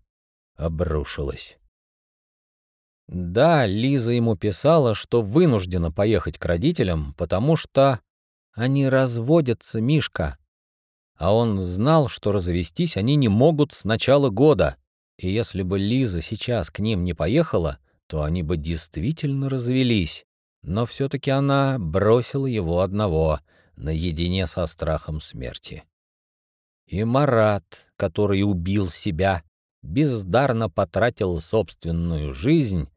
обрушилось. Да, Лиза ему писала, что вынуждена поехать к родителям, потому что они разводятся, Мишка. А он знал, что развестись они не могут с начала года, и если бы Лиза сейчас к ним не поехала, то они бы действительно развелись. Но все-таки она бросила его одного — наедине со страхом смерти. И Марат, который убил себя, бездарно потратил собственную жизнь.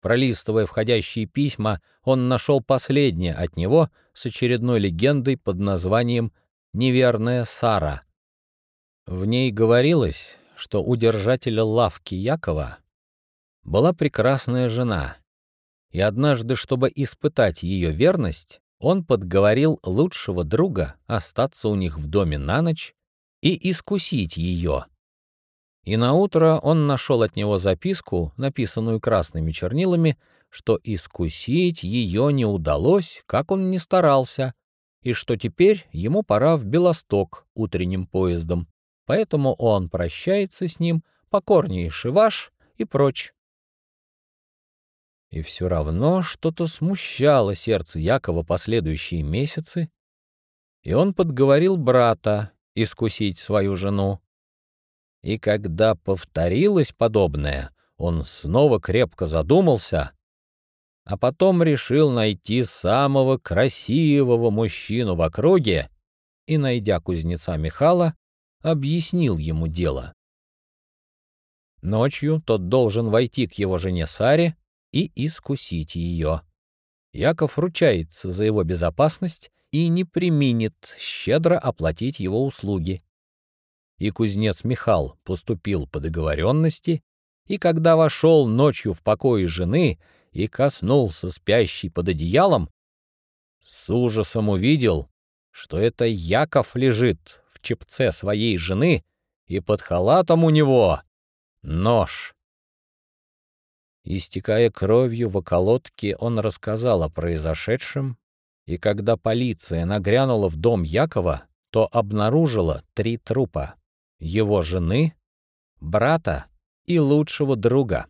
Пролистывая входящие письма, он нашел последнее от него с очередной легендой под названием «Неверная Сара». В ней говорилось, что у держателя лавки Якова была прекрасная жена, и однажды, чтобы испытать ее верность, он подговорил лучшего друга остаться у них в доме на ночь и искусить ее. И наутро он нашел от него записку, написанную красными чернилами, что искусить ее не удалось, как он ни старался, и что теперь ему пора в Белосток утренним поездом, поэтому он прощается с ним, покорнейший ваш и прочь. И все равно что-то смущало сердце Якова последующие месяцы, и он подговорил брата искусить свою жену. И когда повторилось подобное, он снова крепко задумался, а потом решил найти самого красивого мужчину в округе и, найдя кузнеца Михала, объяснил ему дело. Ночью тот должен войти к его жене Саре и искусить ее. Яков ручается за его безопасность и не применит щедро оплатить его услуги. И кузнец Михал поступил по договоренности, и когда вошел ночью в покое жены и коснулся спящей под одеялом, с ужасом увидел, что это Яков лежит в чепце своей жены, и под халатом у него нож. Истекая кровью в околотке, он рассказал о произошедшем, и когда полиция нагрянула в дом Якова, то обнаружила три трупа — его жены, брата и лучшего друга.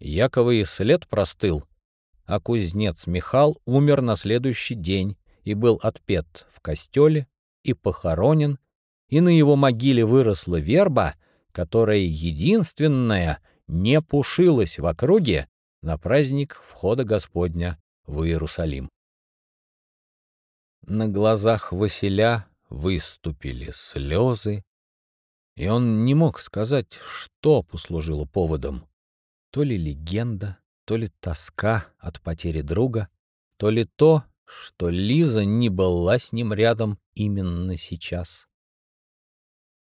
Якова и след простыл, а кузнец Михал умер на следующий день и был отпет в костеле и похоронен, и на его могиле выросла верба, которая единственная — не пушилась в округе на праздник входа Господня в Иерусалим. На глазах Василя выступили слезы, и он не мог сказать, что послужило поводом. То ли легенда, то ли тоска от потери друга, то ли то, что Лиза не была с ним рядом именно сейчас.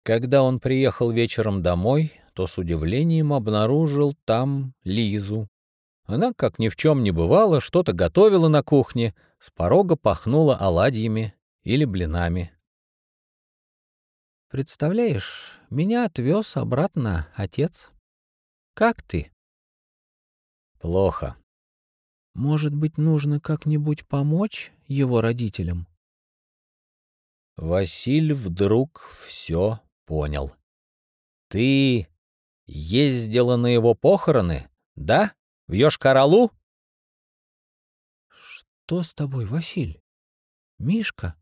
Когда он приехал вечером домой, то с удивлением обнаружил там Лизу. Она, как ни в чем не бывало, что-то готовила на кухне, с порога пахнула оладьями или блинами. «Представляешь, меня отвез обратно отец. Как ты?» «Плохо. Может быть, нужно как-нибудь помочь его родителям?» Василь вдруг все понял. «Ты Ездила на его похороны, да? В Йошкар-Олу? Что с тобой, Василь? Мишка?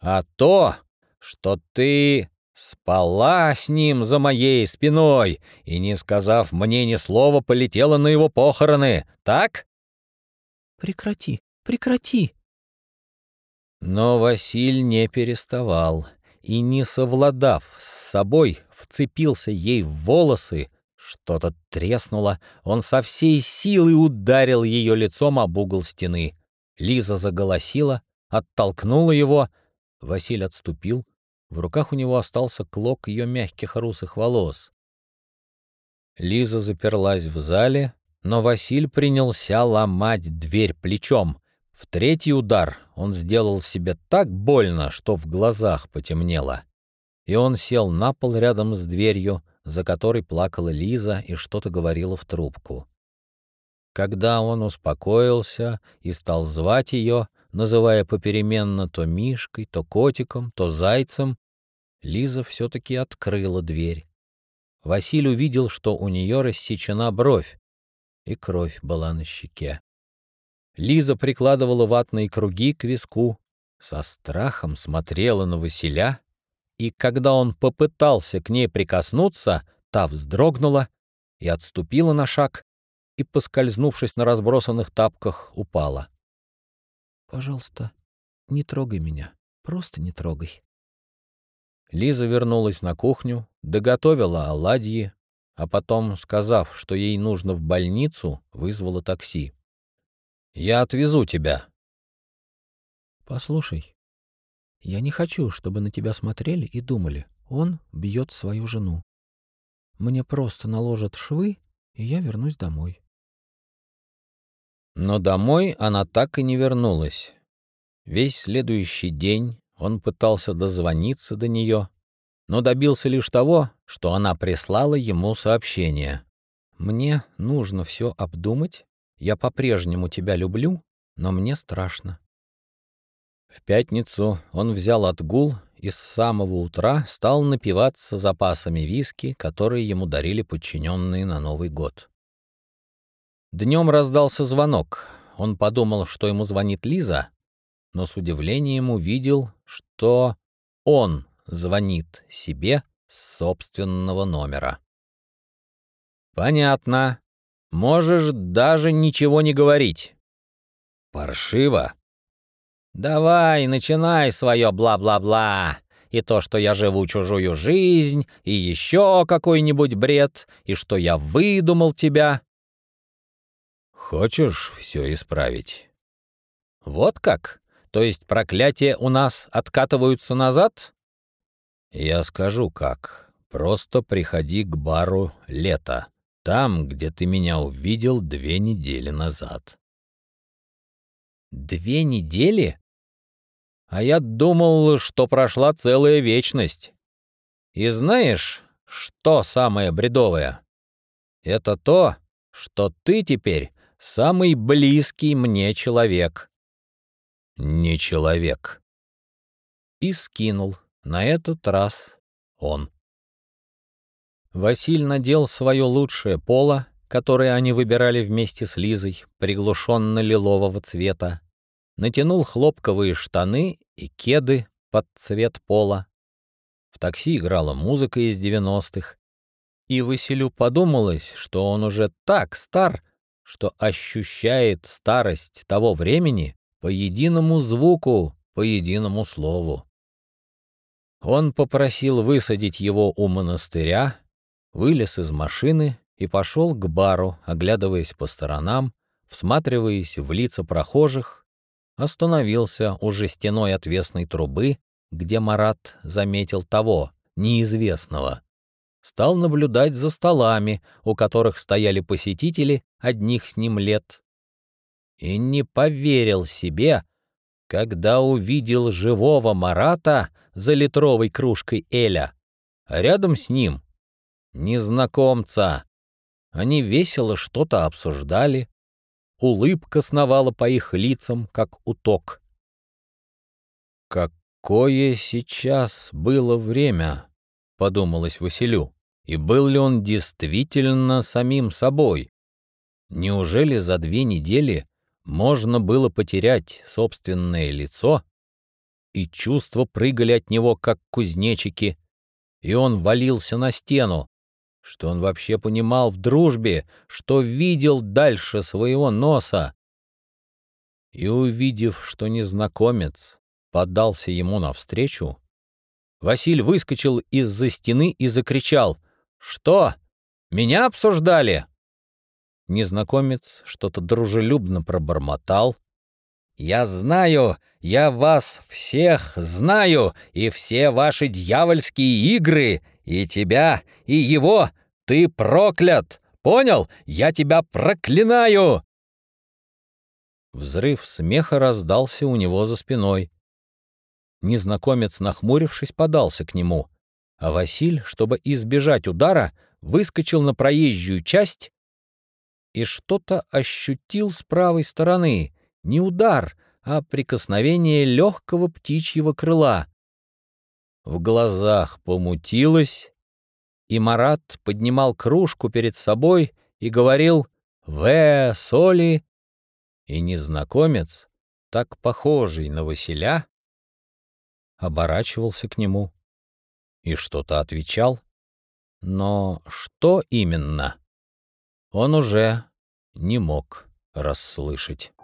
А то, что ты спала с ним за моей спиной и, не сказав мне ни слова, полетела на его похороны, так? Прекрати, прекрати. Но Василь не переставал и, не совладав с собой, вцепился ей в волосы, что-то треснуло, он со всей силы ударил ее лицом об угол стены. Лиза заголосила, оттолкнула его. Василь отступил. В руках у него остался клок ее мягких русых волос. Лиза заперлась в зале, но Василь принялся ломать дверь плечом. В третий удар он сделал себе так больно, что в глазах потемнело. И он сел на пол рядом с дверью, за которой плакала Лиза и что-то говорила в трубку. Когда он успокоился и стал звать ее, называя попеременно то Мишкой, то котиком, то зайцем, Лиза все-таки открыла дверь. Василий увидел, что у нее рассечена бровь, и кровь была на щеке. Лиза прикладывала ватные круги к виску, со страхом смотрела на Василя, и когда он попытался к ней прикоснуться, та вздрогнула и отступила на шаг, и, поскользнувшись на разбросанных тапках, упала. «Пожалуйста, не трогай меня, просто не трогай». Лиза вернулась на кухню, доготовила оладьи, а потом, сказав, что ей нужно в больницу, вызвала такси. Я отвезу тебя. Послушай, я не хочу, чтобы на тебя смотрели и думали, он бьет свою жену. Мне просто наложат швы, и я вернусь домой. Но домой она так и не вернулась. Весь следующий день он пытался дозвониться до нее, но добился лишь того, что она прислала ему сообщение. «Мне нужно все обдумать я по-прежнему тебя люблю, но мне страшно. В пятницу он взял отгул и с самого утра стал напиваться запасами виски, которые ему дарили подчиненные на Новый год. Днем раздался звонок. Он подумал, что ему звонит Лиза, но с удивлением увидел, что он звонит себе с собственного номера. «Понятно. Можешь даже ничего не говорить». «Паршиво». «Давай, начинай свое бла-бла-бла. И то, что я живу чужую жизнь, и еще какой-нибудь бред, и что я выдумал тебя». «Хочешь все исправить?» «Вот как? То есть проклятия у нас откатываются назад?» «Я скажу как. Просто приходи к бару лето, там, где ты меня увидел две недели назад». «Две недели? А я думал, что прошла целая вечность. И знаешь, что самое бредовое? Это то, что ты теперь самый близкий мне человек. Не человек. И скинул, на этот раз он. Василь надел свое лучшее поло, которое они выбирали вместе с Лизой, приглушенно-лилового цвета, натянул хлопковые штаны и кеды под цвет пола. В такси играла музыка из девяностых, и Василю подумалось, что он уже так стар, что ощущает старость того времени по единому звуку, по единому слову. Он попросил высадить его у монастыря, вылез из машины и пошел к бару, оглядываясь по сторонам, всматриваясь в лица прохожих, остановился у жестяной отвесной трубы, где Марат заметил того, неизвестного, стал наблюдать за столами, у которых стояли посетители одних с ним лет. И не поверил себе, когда увидел живого Марата за литровой кружкой Эля, а рядом с ним — незнакомца. Они весело что-то обсуждали, улыбка сновала по их лицам, как уток. «Какое сейчас было время?» — подумалось Василю. И был ли он действительно самим собой? Неужели за две недели можно было потерять собственное лицо, и чувства прыгали от него, как кузнечики, и он валился на стену, что он вообще понимал в дружбе, что видел дальше своего носа. И увидев, что незнакомец подался ему навстречу, Василь выскочил из-за стены и закричал — «Что? Меня обсуждали?» Незнакомец что-то дружелюбно пробормотал. «Я знаю, я вас всех знаю, и все ваши дьявольские игры, и тебя, и его, ты проклят! Понял? Я тебя проклинаю!» Взрыв смеха раздался у него за спиной. Незнакомец, нахмурившись, подался к нему — а Василь, чтобы избежать удара, выскочил на проезжую часть и что-то ощутил с правой стороны. Не удар, а прикосновение легкого птичьего крыла. В глазах помутилось, и Марат поднимал кружку перед собой и говорил «Ве, соли!» И незнакомец, так похожий на Василя, оборачивался к нему и что-то отвечал. Но что именно, он уже не мог расслышать.